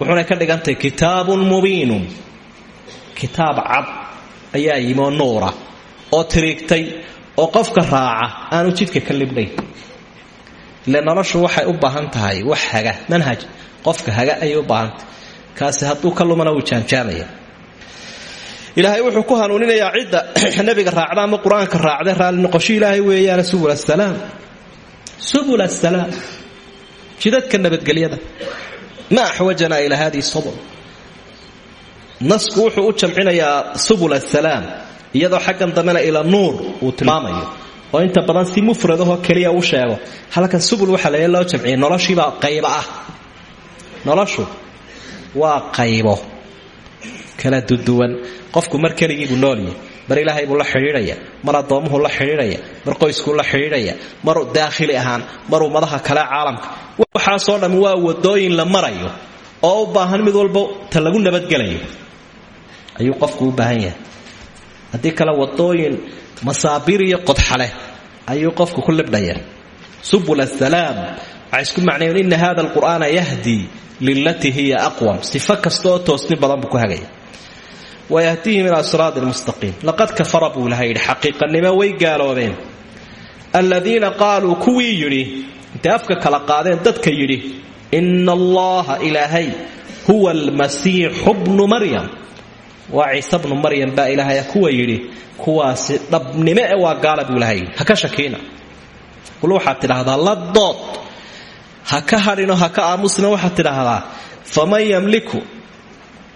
Wuxuuna ka dhigantahay kitaabun mubiinun. Kitaab cad ayaa yimoo nuura oo tiriigtay oo qofka raaca aanu jidka ka libnayn ile noloshu waxay u baahan tahay wax haga manhaj qofka haga ayay u baahantahay kaasi hadduu ka lumana wuu ilaahay wuxuu ku hanuuninayaa cidda nebiga raacda ama qur'aanka raacda raalli noqosho ilaahay weeyaana subul asalaam subul asalaam jidadka nabadgelyada. Ma axwajanaa ilaa hadihi subul nasku wuxuu u jamcinayaa subul asalaam iyadoo xaggan dambena ila nuur uu tilmaamayo. Oo inta badan si mufradahoo keliya u sheego. Halkan subul waxaa la loo jamciyay noloshiibaa qaybo ah. Noloshu waa qaybo kala duduwan qofku mar keligiibuu noolyahy mar ilaahay buu la xidhiidhaya. Mar addoomuhu la xidhiidhaya. Mar qoyskuu la xidhiidhaya. Mar daakhili ahaan mar ummadaha kale caalamka. Waxaasoo dhammi waa wadooyin la marayo oo u baahan mid walba ta lagu nabadgelayo. Ayuu qofku u baahan yahay. Wadooyin masaabiir iyo qodxaleh ayuu qofku ku libdhaya subul asalaam waxay isku macnayen hada alqur'aana yahdi lilatii hiya aqwam. Sifo kasta oo toosni badan buu ku hagaya. Wayahdihim ilaa siraadi lmustaqiim laqad kafara buu ilaha yidhi xaqiiqanimo way gaaloobeen. Aladiina qaaluu kuwii yidhi intay afka kala qaadeen dadka yidhi ina allaha ilaahay huwa almasiixu bnu maryam. Waa ciise bnu maryam baa ilaahaya kuwa yidhi kuwaasi dhabnimo e waa gaala buu ilaha yidhi. Ha ka shakiina. Qul waxaad tidhaahdaa la dood ha ka hadhino ha ka aamusina waxaad tidhaahdaa faman yamliku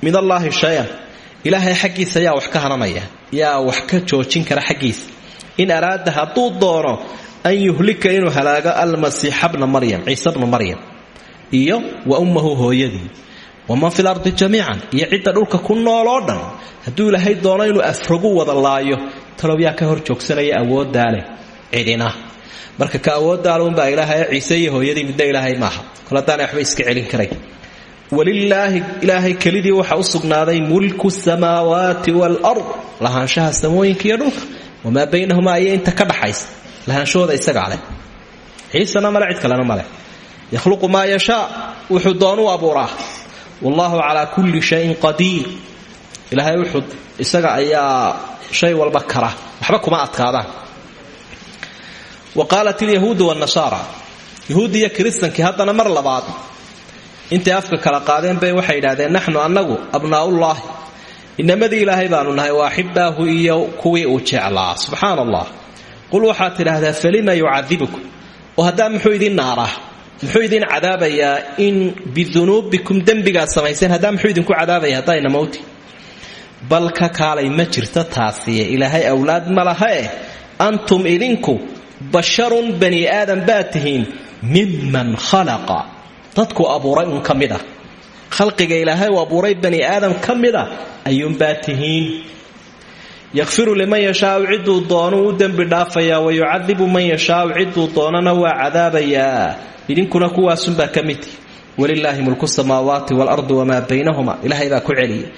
min allaahi shay-an. Ilaahay xaggiisa yaa wax ka hananaya yaa wax ka joojin kara xaggiisa in araada hadduu doono an yuhlika inuu halaago almasiixa bna maryam ciise bnu maryam iyo wa ummahu hooyadii waman fi lardi jamiican iyo cidda dhulka ku nool oo dhan hadduu ilaahay doono inuu afrogu wada laayo talow ka hor joogsanaya awooddaa leh cidina marka ka awoodaalunbaa ilaahay ciise iyo hooyadii midna ilaahay maaha. Kol haddaana waxba iska celin karay. Walilaahi ilaahay kelidii waxaa u sugnaaday mulku samaawaati waalard lahaanshaha samooyinka iyo dhulka. Wamaa baynahumaa iyo inta ka dhaxaysa lahaanshahooda isagaa leh. Ciisena male cid kalena maleh yakhluqu maa yashaa wuxuu doonuu abuuraa. Wallaahu calaa kulli shayin qadiir. Ilaahay wuxuu isaga ayaa shay walba kara. Waxba kuma adkaadaan wa qaalat ilyahuudu wanasaara yahuuddi iyo kiristankii haddana mar labaad. Intay afka kala qaadeen bay waxay yidhahdeen naxnu annagu abnaa'ullaahi. Inamadii ilaahay baanu nahay waa axibaahu iyo kuwii uu jeclaa. Subxaana allah qul waxaad tidhaahdaa falima yucadibukum? Oo haddaa muxuu idin naaraa muxuu idin cadaabayaa in bidunuubikum dembigaad samayseen? Haddaa muxuu idinku cadaabaya haddayna mowti bal ka kaalay ma jirto taasiye basharun bani aadam baad tihiin miman khalaqa. Dadku abuuray un ka mid ah. Khalqiga ilaahay uu abuuray bani aadam ka mid a ayuunbaa tihiin. Yakfiru liman yashaau ciduu doonuu u dembi dhaafayaa wa yucadibu man yashaau ciduu doonana waa cadaabayaa idinkuna kuwaasunbaa ka midtihi walilaahi mulku samaawaati waalardi wamaa baynahuma ilaahay baa ku celiyay.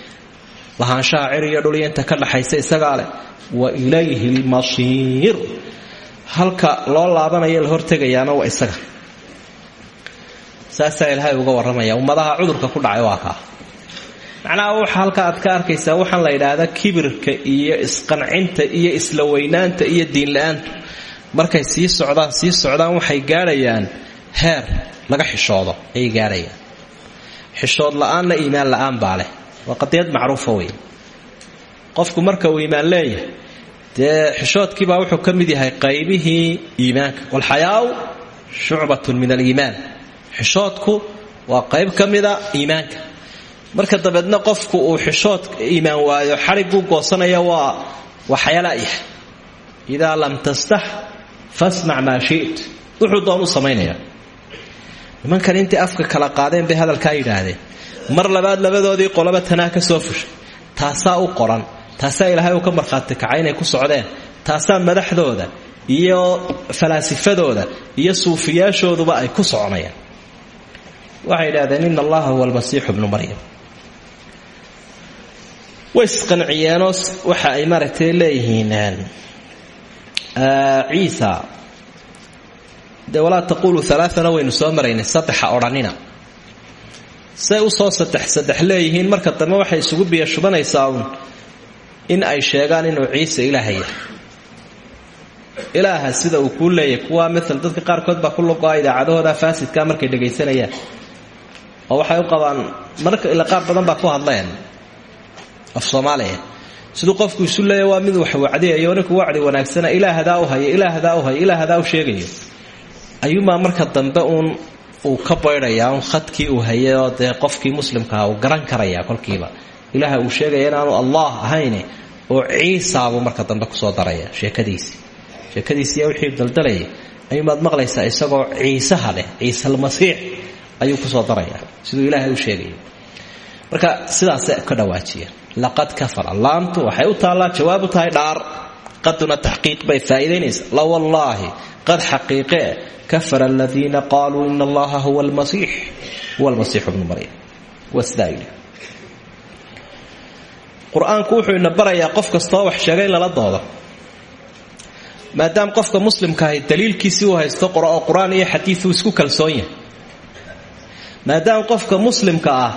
Lahaanshaha ciriyo dhuliyo inta ka dhaxaysa isagaa leh. Wa ilayhi lmasiir halka loo laabanayo la hortegayaana waa isaga. Saasaa ilaahay uga warramaya ummadaha cudurka ku dhacay waa kaa macnaha waxa halka aad ka arkaysaa waxaan la yidhaahdaa kibirka iyo isqancinta iyo isla weynaanta iyo diinla-aantu markay sii socdaan sii socdaan waxay gaadhayaan heer laga xishoodo ayay gaadhayaan. Xishood la'aanna iimaan la'aan baa leh. Waa qadiyad macruufa wey qofku marka uu iimaan leeyahay dee xishoodkiibaa wuxuu ka mid yahay qaybihii iimaanka. Walxayaau shucbatun min aliimaan xishoodku waa qayb ka mida iimaanka. Marka dabeedna qofku uu xishood iimaan waayo xadhigguu goosanaya waa xayalaayah idaa lam tastax fasmac maa shit. Wuxuu doon u samaynaya. Nimankan intay afka kala qaadeen bay hadalkaa yidhaahdeen. Mar labaad u qoran taasaa ilaahay uu ka markhaati kacay inay ku socdeen. Taasaa madaxdooda iyo falaasifadooda iyo suufiyaashooduba ay ku soconayaan waxay yidhahdeen ina allaha huwa almasiixu bnu maryam. Way isqanciyeenoo waxa ay maaragtay leeyihiin ciisa dee walaa taqulu alaaana waynu soo maraynay saddexa odhanina. Say u soo saddex saddex leeyihiin marka dambe waxay isugu biyo shubanaysaa in ay sheegaan inuu ciise ilaaha yahay. Ilaaha sida uu kuu leeyahay kuwaa maal dadka qaarkood baa ku lugoa idaacadahooda faasidka markay dhagaysanayaan oo waxay u qabaan marka ila qaar badan baa ku hadleen af soomaaliya. Siduu qofku isu leeyahy waa mid wax wacdiyayo ninku wacdi wanaagsana ilaahdaa u haya ilaahdaa u haya ilaahdaa u sheegayo. Ayuumaa marka dambe uun uu ka baydhayaa un uu hayay qofkii muslimkaha uu garan karaya kolkiiba ilaaha uu sheegaya inaanu allah ahayne oo ciisaabuu marka dambe ku soo daraya sheekadiisii sheekadiisiiya wixii daldalayay ayuumaad maqlaysaa isagoo ciisaha leh ciisalmasiix ayuu ku soo daraya siduu ilaahay u sheegayo marka sidaasay ka dhawaajiyeen laqad kafara. Laamtu waxay u taallaa jawaab u tahay dhaar. Qaduna taxqiiq bay faa'iidaynaysa la wallaahi qad xaqiiqee kafara aladiina qaaluu ina allaha huwa almasiix. Huwa almasiixu maryam. Yidhi qur'aanku wuxuu ina barayaa qof kastoo wax sheegay in lala doodo. Maadaama qofka muslimkaahi daliilkiisii uu haysto oo qur'aan iyo xadiiuu isku kalsoon yahay. Maadaama qofka muslimka ah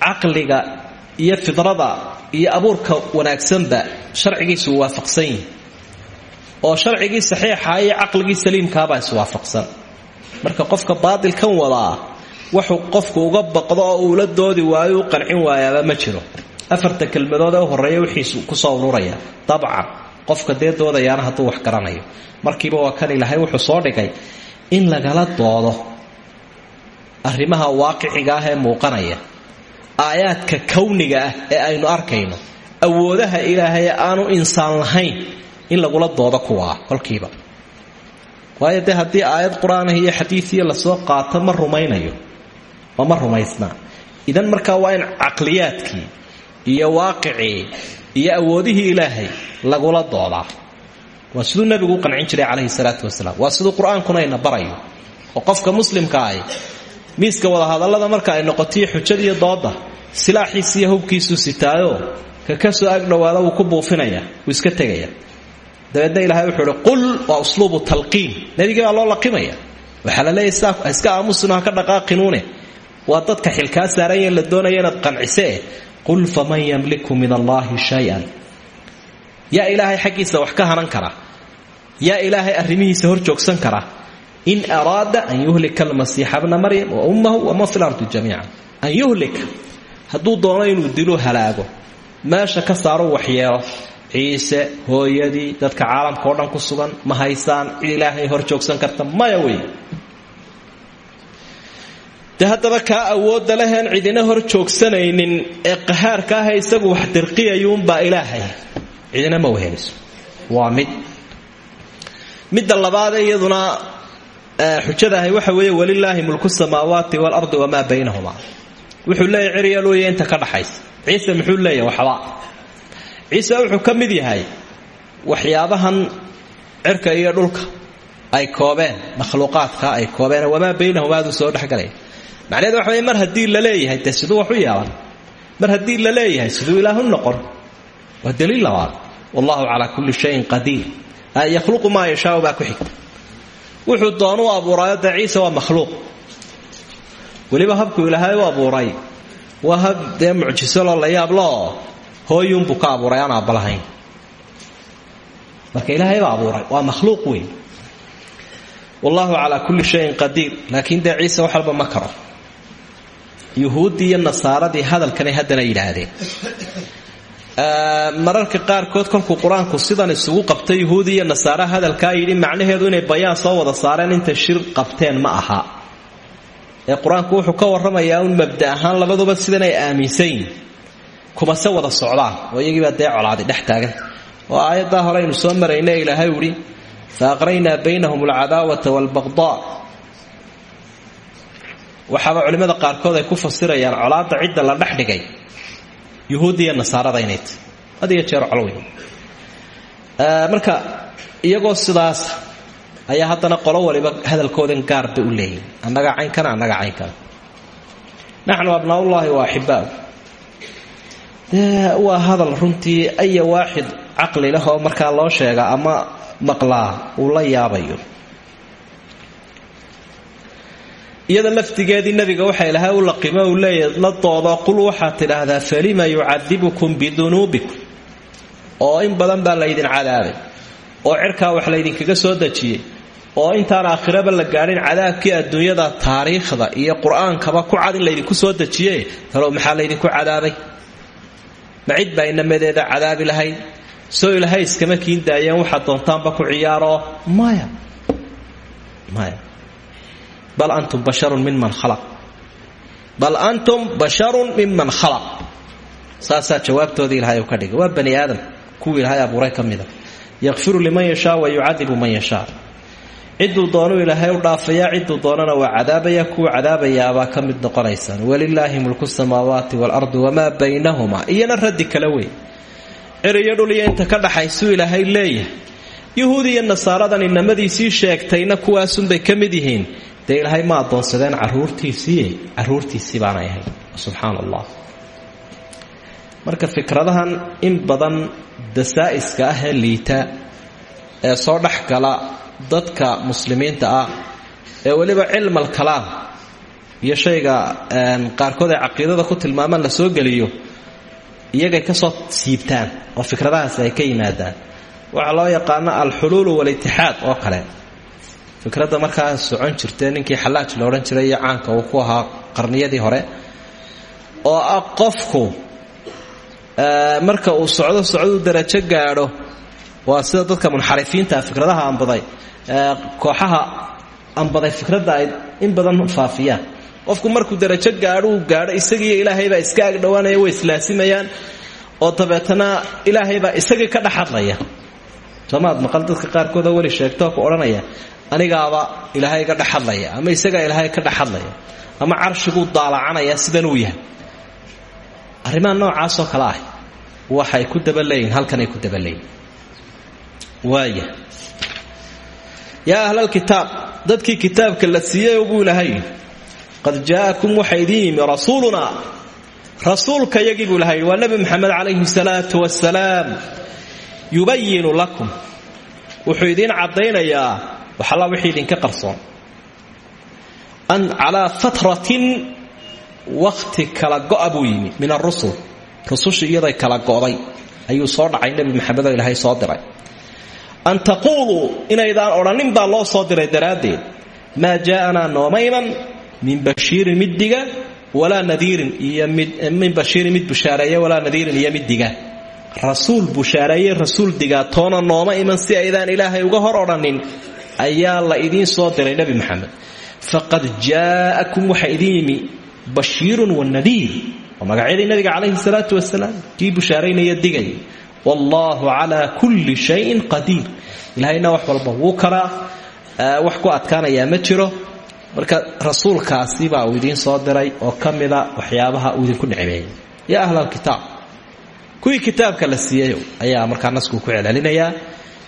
caqliga iyo fidrada iyo abuurka wanaagsanba sharcigiisu waafaqsan yihi oo sharcigii saxiixa iyo caqligii saliimkaabaa iswaafaqsan marka qofka baadilkan wadaa wuxuu qofku uga baqdo oo uula doodi waayo u qancin waayaaba ma jiro afarta kelmadood ee u horreeya wixiisu ku soo ururaya. Dabcan qofka dee doodayaana hadduu wax garanayo. Markiiba waa kan ilaahay wuxuu soo dhigay in lagala doodo arrimaha waaqiciga ah ee muuqanaya aayaadka kawniga ah ee aynu arkayno awoodaha ilaahay aanu insaan lahayn in lagula doodo kuwaa kolkiiba. Waayo dee haddii aayad qur'aanah iyo xadiidiyo la soo qaato ma rumaynayo oo ma rumaysnaa. Idan markaa waa in caqliyaadkii iyo waaqicii iyo awoodihii ilaahay lagula doodaa waa siduu nebigu u qancin jiray calayhi salaatu wasalaam. Waa siduu qur'aankuna oo qofka muslimka ahi miiska wadahadallada marka ay noqotiyo xujadiiyo dooda silaaxiisi iyo hubkiisuu sitaayoo ka ka soo wuu ku buufinaya wuu iska tegaya. Dabeedna ilahay wuxuu ihi qul waa usluubu talqiin. Nebigii baa loo laqimaya. Waxaa la leeyahy iska aamusino ha ka dhaqaaqinuune waa dadka xilkaa saaranya la doonaya inaad qancisee qul faman yamliku min allaahi shay-an yaa ilaahay xaggiisa wax ka hanan kara yaa ilaahay arrimihiisa hor joogsan kara in araada an yuhlika almasiixa bna maryam wa ummahu waman fi lardi jamiica an yuhlika hadduu doono inuu dilu halaago meesha ka saaro waxyeelo ciise hooyadii dadka caalamka oo dhan ku sugan ma haysaan cid ilaahay hor joogsan karta maya wey de haddaba kaa awoodda cidina hor joogsanaynin ee qahaarka ah isagu wax dirqiyayuunbaa ilaahay. Cidina ma weheliso. Waa mid. Midda labaade iyaduna xujadahay waxa weeye walilaahi mulku samaawaati waalardi wamaa baynahumaa. Wuxuu leeyahy ciryalooya inta ka dhaxaysa. Ciise muxuu leeyahay waxba. Ciise wuxuu ka yahay waxyaabahan cirka iyo dhulka ay koobeen makhluuqaadka ay koobeen wamaa baynahumaaduu soo dhexgalaya macnaheed waxa wey mar haddii la leeyahay dee siduu wax u yeelan mar haddii la leeyahay siduu ilaahu noqon? Waa daliil labaad. Wallahu calaa kulli shayin qadiir. Yakhluqu maa yashaau baa ku xigta. Wuxuu doonu abuuraayo dee ciise waa makhluuq. Weliba habkuu ilaahay u abuuray. Waa hab dee mucjiso loo la yaabloo hooyuunbuu ka abuuray aan aabalahayn marka ilaahay baa abuuray waa makhluuq weyn. Wallahu calaa kulli shayin qadiir. Laakiin dee ciise wax ma karo yuhuuddii iyo nasaaradii hadalkanay haddana yidhaahdeen mararka qaarkood kolkuu qur'aanku sidan isugu qabtay yuhuudi iyo nasaare hadalkaa yidhi macnaheedu inay bayaan soo wada saareen intay shir qabteen ma aha. Ee qur'aanku wuxuu ka warramayaa un mabda ahaan labaduba sidan ay aaminsan yihiin kumase wada socdaan. Oo iyagiibaa dee colaaday dhex taagan. Oo aayaddaa hore aynu soo marayna ilaahay uhi fa aqraynaa baynahum alcadaawata waalbaqdaa waxaaba culimmada qaarkood ay ku fasirayaan colaadda cidda la dhex dhigay yuhuudda iyo nasaarada inay tahy jeer col wey marka iyagoo sidaas ayaa haddana qolo waliba hadalkoodan gaar bay u leeyihiin annaga caynkana annaga caynkana naxnu abnaaullaahi wa axibbaau dee waa hadal runtii aya waaxid caqli leh oo markaa loo sheega ama maqlaa uu la yaabayo iyada laftigeedii nabiga waxa ilahay u laqimo uu leeyahy la doodo qul waxaad tidhaahdaa falima yucadibukum bidunuubikum. Oo in badan baa laydin cadaabay oo cirkaa wax laydinkaga soo dejiyey oo intaan aakhiraba la gaadhin cadaabkii adduunyada taariikhda iyo qur'aankaba ku cad in laydinku soo dejiye talow maxaa laydinku cadaabay ma cid baa inamadeeda cadaabi lahayd soo ilaahay iskama kiin daayeen waxaad doontaanba ku ciyaaroo maya maya bal antum basharun miman khalaq bal antum basharun miman khalaq saasaa jawaabtoodii ilahay uu ka dhigay waa bani aadam kuwii ilahay abuuray ka mida yakfiru liman yashaa wa yucadibu man yashaa ciduu doonuu ilaahay u dhaafayaa ciduu doonana waa cadaabaya kuwa cadaabayaabaa ka mid noqonaysaan walilaahi mulku samaawaati waalardi wamaa baynahumaa iyona raddi kale wey ceriyo dhul iyo inta ka dhaxaysuu ilaahay leeyahay yuhuud nasaaradan inamadiisii sheegtayna kuwaasunbay ka yihiin dee ilaahay ma addoonsadeen caruurtiisii? Caruurtiisii baanay ahayd subxaana allah marka fikradahan in badan dasaa'iska ah ee liita ee soo dhex gala dadka muslimiinta ah ee weliba cilmal kalaam iyo shayga qaarkood ay caqiidada ku tilmaamaan la soo geliyo iyagay ka soo siibtaan oo fikradahaasi ay ka yimaadaan. Waxaa loo yaqaano alxuluulu walitixaad oo kale fikradda markaa socon jirtee ninkii xallaaj la odhan jiray iyo caanka uu ku ahaa qarniyadii hore oo ah qofku marka uu socdo socduu darajo gaadho. Waa sida dadka munxarifiinta fikradaha ambaday kooxaha ambaday fikradda ay in badan faafiyaan. Qofku markuu darajo gaadho uu gaadho isagiiyo ilaahaybaa iska agdhowaanaya way islaasimayaan oo dabeetana ilaahaybaa isagii ka dhex hadlaya soomaad maqal dadka qaarkood oo weli sheegtoo ku odhanaya anigaaba ilaahay ga dhex hadlaya ama isagaa ilaahay ka dhex hadlaya ama carshiguu daalacanaya sidan uu yahay. Arrimaha noocaasoo kale ah waxay ku dabaleeyihin halkanay ku dabaleeyihin waaya yaa ahlalkitaab dadkii kitaabka la siiyey buu ilaahay qad jaa'akum waxa idiin yimi rasuulunaa rasuulka yagii waa nebi moxamed calayhi salaatu wasalaam yubayinu lakum. Wuxuu idiin caddaynayaa waxalla wixii idinka qarsoon. An calaa fatratin wakhti kala go'a buu yimi min arusul rusushii kala go'day. Ayuu soo dhacay nebi maxamed oo ilaahay soo diray. An taquuluu inaydaan odhanin baa loo soo diray daraaddeed. Maa jaa'anaa nooma iman min bashiirin mid diga walaa nadiirin min bashiirin mid bushaareeya walaa nadiirin iyo mid diga rasuul bushaareeye toona nooma iman si aydaan ilaahay uga hor odhanin ayaa la idiin soo diray nebi maxamed faqad jaa'akum waxa idiin yimi bashiirun wanadiir magacyadii nabiga calayhi salaatu wasalaam. Kii bushaaraynaya digay. Wallaahu calaa kulli shayin qadiir. Ilahayna wax walba wuu wax ku adkaanayaa ma jiro. Marka rasuulkaasi baa uu soo diray oo ka waxyaabaha uu idinku nicmeeyey yaa ahlalkitaab kuwii kitaabka la siiyey ayaa markaa nasku ku celcelinayaa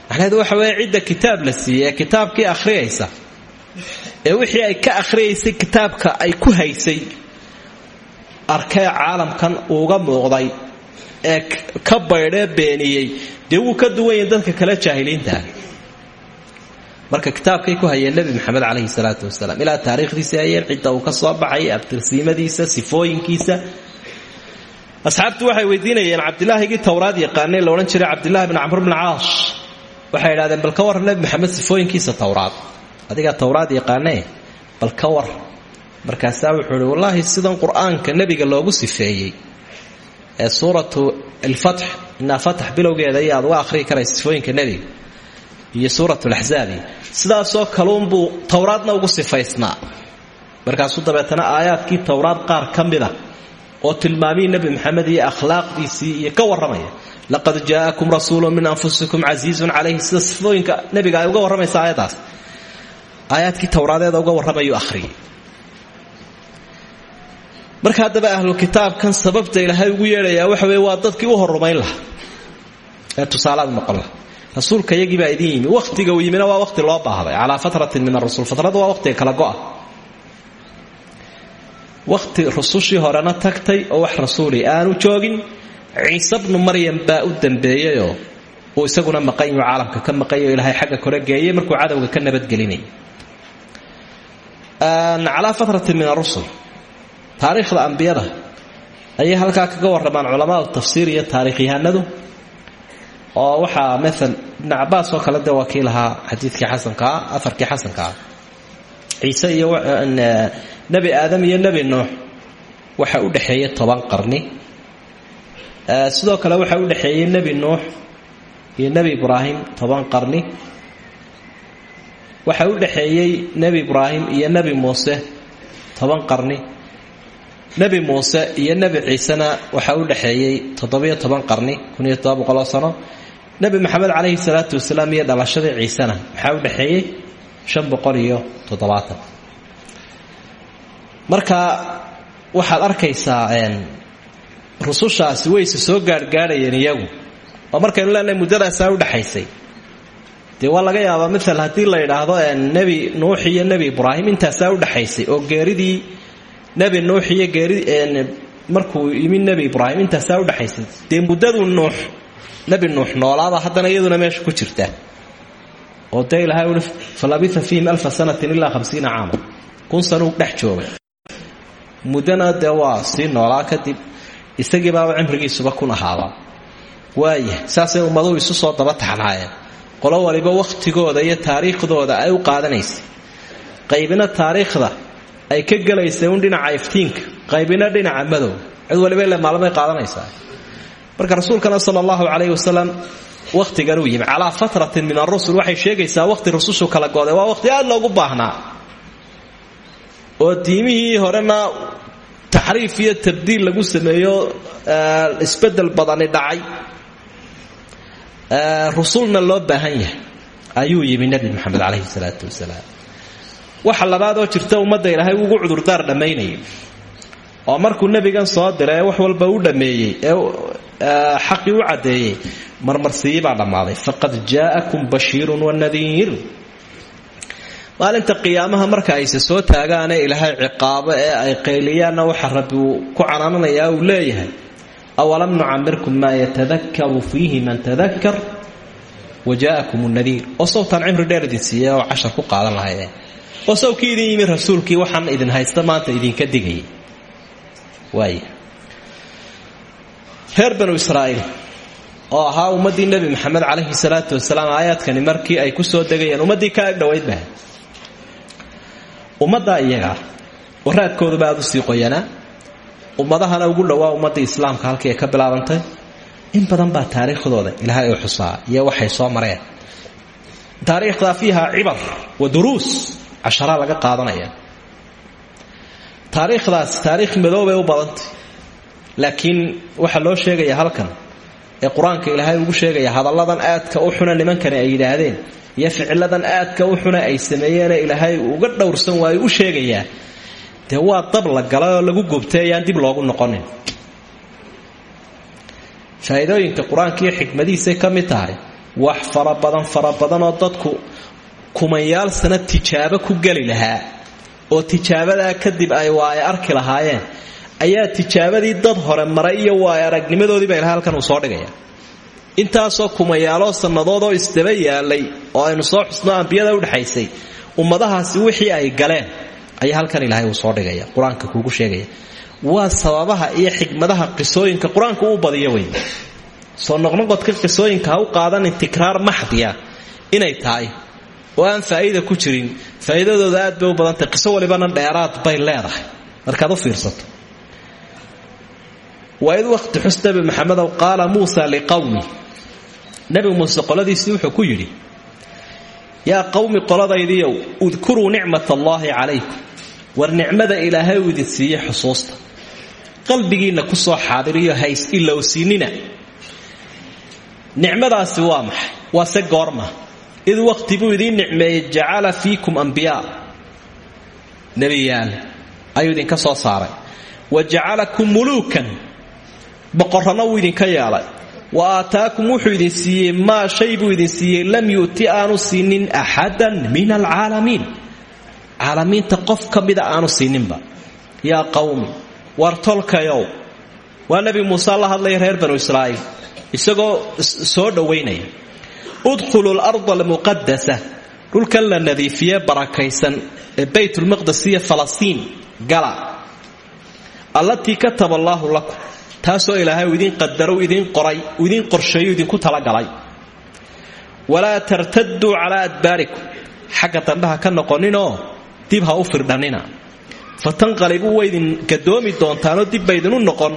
macnaheedu waxa weeye cidda kitaab la siiyey ee kitaabkii akhriyaysa ee wixii ay ka akhriyaysay kitaabka ay ku haysay arkee caalamkan uuga muuqday ee ka baydhee beeniyey dee wuu ka duwan yahay dadka kale jaahiliintaah marka kitaabkay ku hayeen nebi maxamed calayhi salaatu wasalaam ilaa taariikhdiisa hayeen cidda uu ka soo baxay abtirsiimadiisa sifooyinkiisa. Asxaabtu waxay weydiinayeen cabdilaahigii towraad yaqaanay la odhan jiray cabdilaahi bn camr bn caash waxay idhahdeen bal ka war nebi maxamed sifooyinkiisa towraad adigaa towraad yaqaanee bal ka war. Markaasaa wuxuu ihi wallaahi sidan qur'aanka nebiga loogu sifeeyey ee suuratu alfatx inaa fatax bilowgeeda iyo aad uga akhriyi karaysa sifooyinka nebiga iyo suurat laxzaabi sidaasoo kaluunbuu towraadna ugu sifaysnaa. Markaasuu dabeetana aayaadkii towraad qaar ka mida oo tilmaamihii nebi maxamed iyo akhlaaqdiisii iyo ka warramaya laqad jaa'akum rasuulu min anfusikum casiizun calayhi sida nebiga ay uga warramaysa aayaddaas aayaadkii towraadeeda uga warramayuu akhriyay marka haddaba ahlu kitaabkan sababta ilaahay ugu yeedhayaa waxa weye waa dadkii u horumayn lahaa ee tusaalaad noqon laha rasuulka yagii baa idin yimi uu yimina waa wakhti loo baahday calaa fatratin min arusul fatradu waa wakhtiga kala go'a wakhti rusushii horena tagtay oo wax rasuuli aanu joogin ciise bnu maryam baa u dambeeyeyoo uu isaguna maqanyu caalamka ka maqanyo ilaahay xagga kore geeyey markuu cadowga ka nabadgelinayay calaa fatratin min arusul taariikhda ambiyada ayay halkaa kaga warramaan culamaadu tafsiir iyo taariikhyahanadu oo waxaa maal ibnu cabaas oo kale de waa kii lahaa xadiidkii xasankaa ciise iyo nebi aadam iyo nebi nuux waxa u dhexeeyey toban qarni sidoo kale waxa u dhexeeyey nebi nuux iyo nebi ibraahim toban qarni. Waxa u dhexeeyey nebi ibraahim iyo nebi muuse toban qarni. Nebi muuse iyo nebi ciisena waxaa u dhexeeyey toddobiyo toban qarni kun iyo todoba boqoloo sano. Nebi maxamed calayhi salaatu wasalaam iyo dhalashadii ciisena maxaa u dhexeeyey shan iyo toddobaatan. Marka waxaad arkaysaa rusushaasi wayse soo gaarhgaadhayeen iyagu. Oo markaynu leenahay muddadaasaa udhexaysay dee waa laga yaabaa maal haddii la yidhaahdo nebi nuux iyo nebi ibraahim intaasaa udhexaysay oo geeridii nebi nuux iyo geeri markuu yimi nebi ibraahim intaasaa udhexaysay dee muddadu nuux nebi nuux noolaaba haddana iyaduna meesha ku jirta. Oo dee ilahay ui falabitha fiihim sanatin ilaa hamsiina caama kun sanuu dhex joogay. Muddana dee waa sii isagiibaaba cimrigiisuba kun ahaaba waaya saasay ummaduhu isu soo daba taxnaayeen. Qolo waliba wakhtigooda iyo taariikhdooda ay u qaadanaysay qaybina taariikhda ay ka gelaysay un dhinaca iftiinka qaybina dhinaca madow. Cid waliba ile maalmay qaadanaysaa. Marka rasuulkana sala allahu calayhi wasalam wakhtigan uu yimi calaa fatratin min arusul waxay sheegaysaa wakhti rusushu kala goday. Waa wakhti aad loogu baahnaa. Oo diimihii horena taxriif iyo tabdiil lagu sameeyo isbeddel badani dhacay. Rusulna loo baahan yahay ayuu yimi nebi maxamed calayhi salaatu wasalaam. Waxa labaad oo jirta ummadda ilaahay ugu cudurdaar dhammaynayay. Oo markuu nebigan soo diray ee wax walba u dhammeeyey ee xaqii u caddeeyey marmarsiiyi baa dhammaaday faqad jaa'akum bashiirun wanadiir maalinta qiyaamaha marka ayse soo taagaane ilaahay ciqaabo ee ay qayliyaanna waxa rabbi ku canaananayaa uu leeyahay. Awalam nucamirkum maa yatadakaru fiihi man tadakar wa jaa'akum nadiir oo sawtaan cimri dheer idin siiya oo ku qaadan lahaydeen oo sawkii idin yimi idin haysta maanta idinka digayay waaya reer banu israa'iil oo ahaa ummaddii nebi maxamed calayhi salaatu wasalaam aayaadkani markii ay ku soo degayeen ummaddii ka ag dhowayd bah ummaddaa iyagaa waraadkooduba aada u sii qoyanaa ummadahana ugu dhowaa ummadda islaamka halkii ay ka bilaabantay. In badan baa taariikhdooda ilaahay u xusaa iyo waxay soo mareen. Taariikhdaa fiiha cibar wa duruus casharaa laga qaadanaya. Taariikhdaas taariikh madoobay u badantay. Laakiin waxaa loo sheegaya halkan ee qur'aanka ilaahay ugu sheegaya hadalladan aadka u xuna nimankani ay yidhaahdeen iyo ficiladan aadka u xuna ay sameeyeenee ilaahay uga dhowrsan waayo u sheegayaa. Dee waa dab la galay oo lagu gubtay ayaan dib loogu noqonin. Faa'iidooyinka qur'aanka iyo xikmadihiisay ka mid tahay wax fara badan fara badan oo dadku kumanyaal sana tijaabo ku geli lahaa oo tijaabadaa kadib ay waaye arki lahaayeen ayaa tijaabadii dad hore maray iyo waaye aragnimadoodiiba ilahay halkan uu soo dhigaya intaasoo kumayaaloo sannadoodoo isdaba yaalay oo aynu soo xusno ambiyada udhexaysay ummadahaasi wixii ay galeen ayaa halkan ilaahay uu soo dhigaya qur'aanka kuugu waa sababaha iyo xikmadaha qisooyinka qur'aanku uu badiyo wey soo noqnoqodka qisooyinka ha u qaadanin tikraar maxdiya inay tahay. Oo aan faa'iida ku jirin. Faa'iidadooda aad bay u badantay. Qiso walibana dheeraad bay leedahay. Markaad u fiirsato. Waid waqti xus nabi maxamedow qaala muusa liqowmi nebi muuse qoladiisii wuxuu ku yidhi yaa qowmi qoladaydiiow udkuruu nicmat allaahi calaykum. War nicmada ilaahay uu idin siiyey xusuusta. Qalbigiinna ku soo xaadiriyo hays ilowsiinina nicmadaasi waa maxay? Waa se id waqti buu idiin nicmeeyey jacala fiikum ambiyaa nebiyaal ayuu idinka soo saaray. Wa jacalakum muluukan. Boqorrana wuu idinka yeelay wa aataakum wuxuu idin siiyey maa shay buu idin siiyey lam yu'ti aanu siinin axadan min alcaalamiin. Caalamiinta qof ka mida aanu siininba. Yaa qawmi war tolkayow. Waa nebi muuse la hadlaya reer banu israa'iil isagoo soo dhowaynaya udkhulu larda almuqadasa dhulkan la nadiifiye barakaysan ee baytulmaqdes iyo falastiin gala. Allatii kataba lakum taasoo ilaahay uu idiin qadarow idiin qoray uu idiin qorsheeyo idinku talagalay. Walaa tartaduu calaa adbaarikum. Xagga dandhaha ka noqoninoo dib ha u firdhannina fatanqalibuu way idin gadoomi doontaanoo dib ba idinu noqon.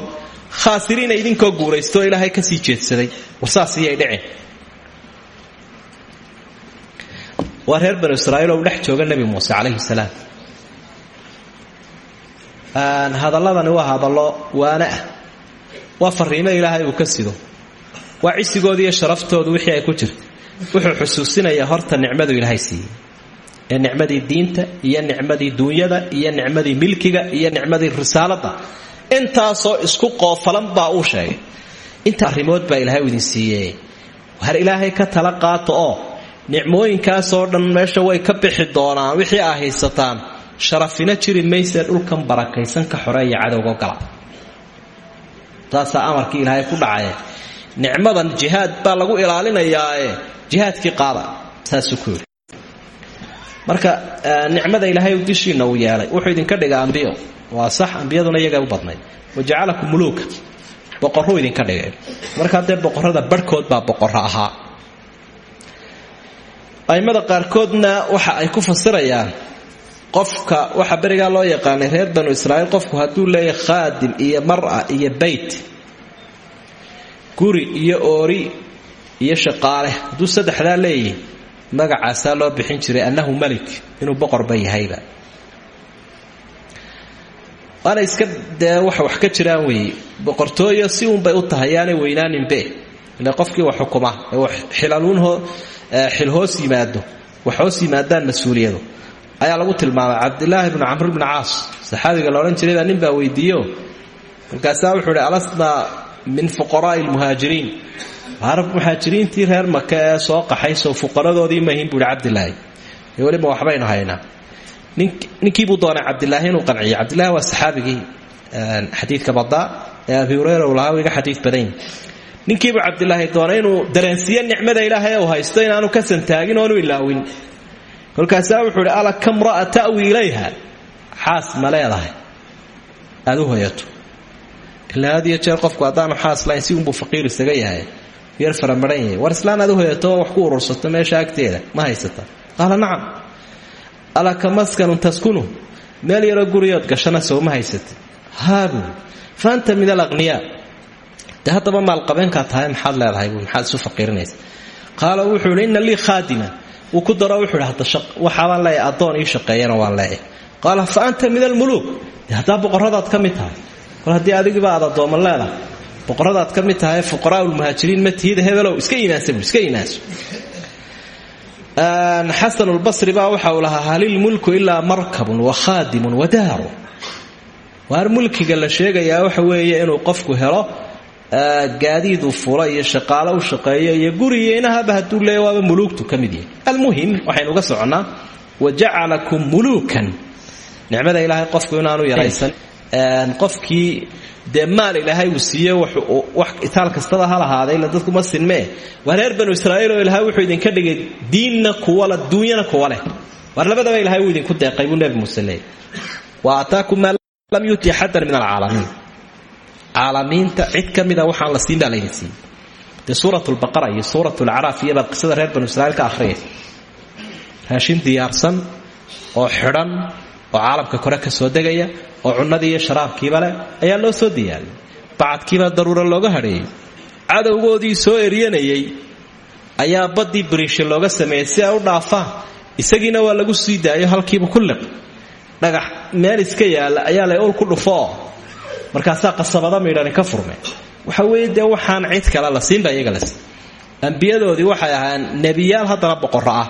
Khaasiriina idinkoo guulaystooo ilaahay ka sii jeedsaday. War saasiyay dhicin waa reer banu oo dhex jooga nebi muuse calayhi salaam. Hadalladani waa hadallo waana ah waa fariimo ilaahay uu ka sido. Waa cisigooda iyo sharaftoodu wixii ay ku jirta wuxuu xusuusinayaa horta nicmadu ilaahay siiyey. Ee nicmadii diinta iyo nicmadii duunyada iyo nicmadii milkiga iyo nicmadii risaalada. Intaasoo isku qoofalan baa uu sheegay. Inta arrimood baa ilaahay idin siiye har ilaahay ka tala qaato oo nicmooyinkaasoo dhan meesha way ka bixi doonaan wixii aa haysataan sharafina jiri maysee dhulkan barakaysan ka xoreeya cadowgo gala taasaa amarkii ilaahay ku dhacaye nicmadan jihaad baa lagu ilaalinayaae jihaadkii qaada saasuu ku marka nicmada ilaahay dishiina uu yeelay wuxuu idinka dhiga ambiyo. Waa sax ambiyaduna iyaga u badnayd. Wajacalakum muluuka. Boqorruu idinka dhigay. Markaa dee boqorrada barhkood baa boqorro ahaa. A'immada qaarkoodna waxa ay ku fasirayaan qofka waxa berigaa loo yaqaanay reer banu israa'iil qofku hadduu leeyahay khaadim iyo mar'a iyo beyt guri iyo oori iyo shaqaale hadduu saddexdaa leeyihi magacaasaa loo bixin jiray annahu malik inuu boqorba yahayba. Waana iska dee wax ka jiraan weeye boqortooyo si uunbay u tahay yaanay weynaaninbe. Ile qofkii wax xukuma wax xilaluun xil hoos yimaado wax hoos yimaadaan ayaa lagu tilmaamay cabdilaahi bnu camr bni caas. Saxaabiga la odhan jirayba nin baa weydiiyo. Markaasaa wuxuu ihi alasna min fuqaraai lmuhaajiriin arab muhaajiriintii reer maka ee soo qaxayso fuqaradoodii mahin buuhi cabdilaahi. Ee weliba waxbaynu haynaa ninkiibuu doonay cabdilaahi inuu qanciyo cabdilahi waa saxaabigii xadiidka badaa ee abi hureyra uu lahaa iga xadiid badayn ninkiibuu cabdilaahi doonay inuu dareensiiyo nicmada ilaahay uu haysto inaanu ka santaagin oonu ilaawin kolkaasaa wuxuu ihi ala kamra'a ta'wi ilayha xaas ma leedahay. Aad u hoyato. Ilaa had iyo jeer qofku haddaanu xaas isaga yahay. Yar faramaran yahay. War islaan aad u wax ku urursato meesha agteeda. Ma haysata. Qaala nacam. Alaka maskanun taskunu. Meel yaroo guriyood gashana sow ma haysata haabu. Fa min alaqniyaa dee haddaba maalqabeenkaa tahay maxaad leedahay? Buu maxaad isu faqiirinaysa. Wuxuu ihi inna lii wuu ku daro wuxuu hadda waxaabaan leeyahay addoon ii shaqeeyana waan leeyahay. Qaala fa anta min almuluuk dee haddaa boqorradaad ka mid tahay kol haddii adigiba aad addooman leedahay boqorradaad ka mid tahay fuqaraa lmuhaajiriin ma tihida hebelow iska iimaansa buu iska iimaanso xasanulbasri baa waxa uu lahaa halilmulku ilaa markabun wa khaadimun wa daaru waar mulkiga la sheegayaa waxa weeye inuu qofku helo gaadiidu fula iyo shaqaalo u shaqeeyo iyo guriyo inahaba hadduu leeya waaba muluugtu ka mid yahay. Almuhim waxaynu uga soconnaa wa jacalakum muluukan. Ilaahay qofku inaanu yaraysan qofkii dee maal ilaahay uu siiye wax itaal kastada ha lahaaday ila dadkuma sinmee waa banu israa'iil oo ilaahay wuxuu idinka dhigay diinna kuwala duunyana kuwa leh. Waar labadaba ilahay uu idinku deeqay buu nebi muuse wa aataakum maa lam yuti axadan min alcaalamiin caalamiinta. Cid ka mida waxaan la siin baa laydin siiyey dee suurat lbaqara iyo suurat lacraaf iyobaad qisada reer banu israiil ka akhriyaysa raashin diyaarsan oo xidhan oo caalamka kore ka soo degaya oo cunnadii iyo sharaabkiiba leh ayaa loo soo diyaariyey bacadkiibaa daruura looga hadheeyey cadowgoodii soo eryanayay ayaa baddii bariisha looga sameeyey si ay u dhaafaan isagiina waa lagu sii daayo halkiiba ku liq. Dhagax meel iska yaalla ayaa lay ul ku dhufooo markaasaa qasabada miidhani ka furmeen waxa weeye waxaan cid kale la siinba iyaga la siin. Ambiyadoodii waxay ahaayeen nebiyaal haddana boqorro ah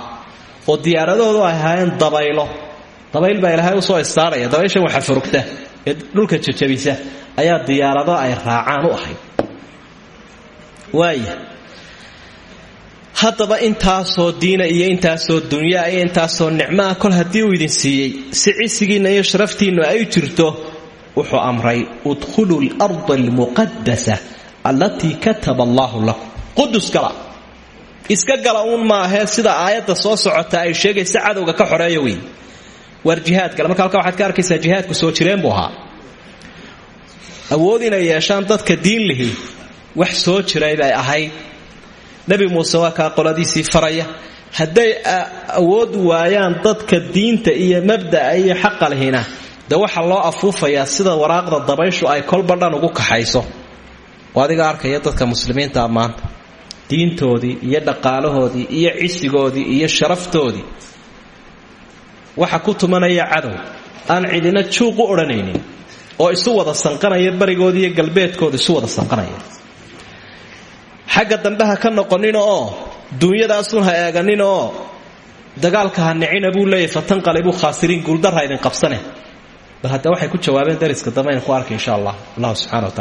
oo diyaaradoodu ay ahaayeen dabaylo. Dabayl baa ilaahay u soo istaaraya. Dabayshan waxa furugta ee dhulka jajabisa ayaa diyaarado ay raacaan u ahayd. Waaya haddaba intaasoo diina iyo intaasoo dunyaa iyo intaasoo nicmaa kol haddii uu idin siiyey si cisigiinna iyo sharaftiinnu ay jirto wuxuu amray udkhuluu larda almuqadasa allatii kataba allaahu lakum. Qudus gala. Iska gala uun maahee sida aayadda soo socota ay sheegaysa cadowga ka xoreeya wey waar jihaad gale marka halka waxaad ka arkaysaa jihaadku soo jireen buu ahaa. Yeeshaan dadka diin lihi wax soo jiray bay ahayd. Nebi muuse waa kaa qoladiisii faraya. Hadday awood waayaan dadka diinta iyo mabda'a iyo xaqa lihina de waxaa loo afuufayaa sida waraaqda dabayshu ay kolba dhan ugu kaxayso. Oo adiga arkaya dadka muslimiinta maanta. Diintoodii iyo dhaqaalahoodii iyo cisigoodii iyo sharaftoodii waxa ku tumanaya cadow aan cidina juuq u odhanaynin oo isu wada sanqanaya barigoodi iyo galbeedkooda isu wada sanqanaya. Xagga dambe ha ka noqonina oo duunyadaasun ha eeganina oo dagaalka ha nicina buu leeyahy fatanqalibuu khaasiriin qabsane bal hadda waxay ku jawaabeen dariska dambe aynu ku arkay insha allah. Allahu subxana wa tacala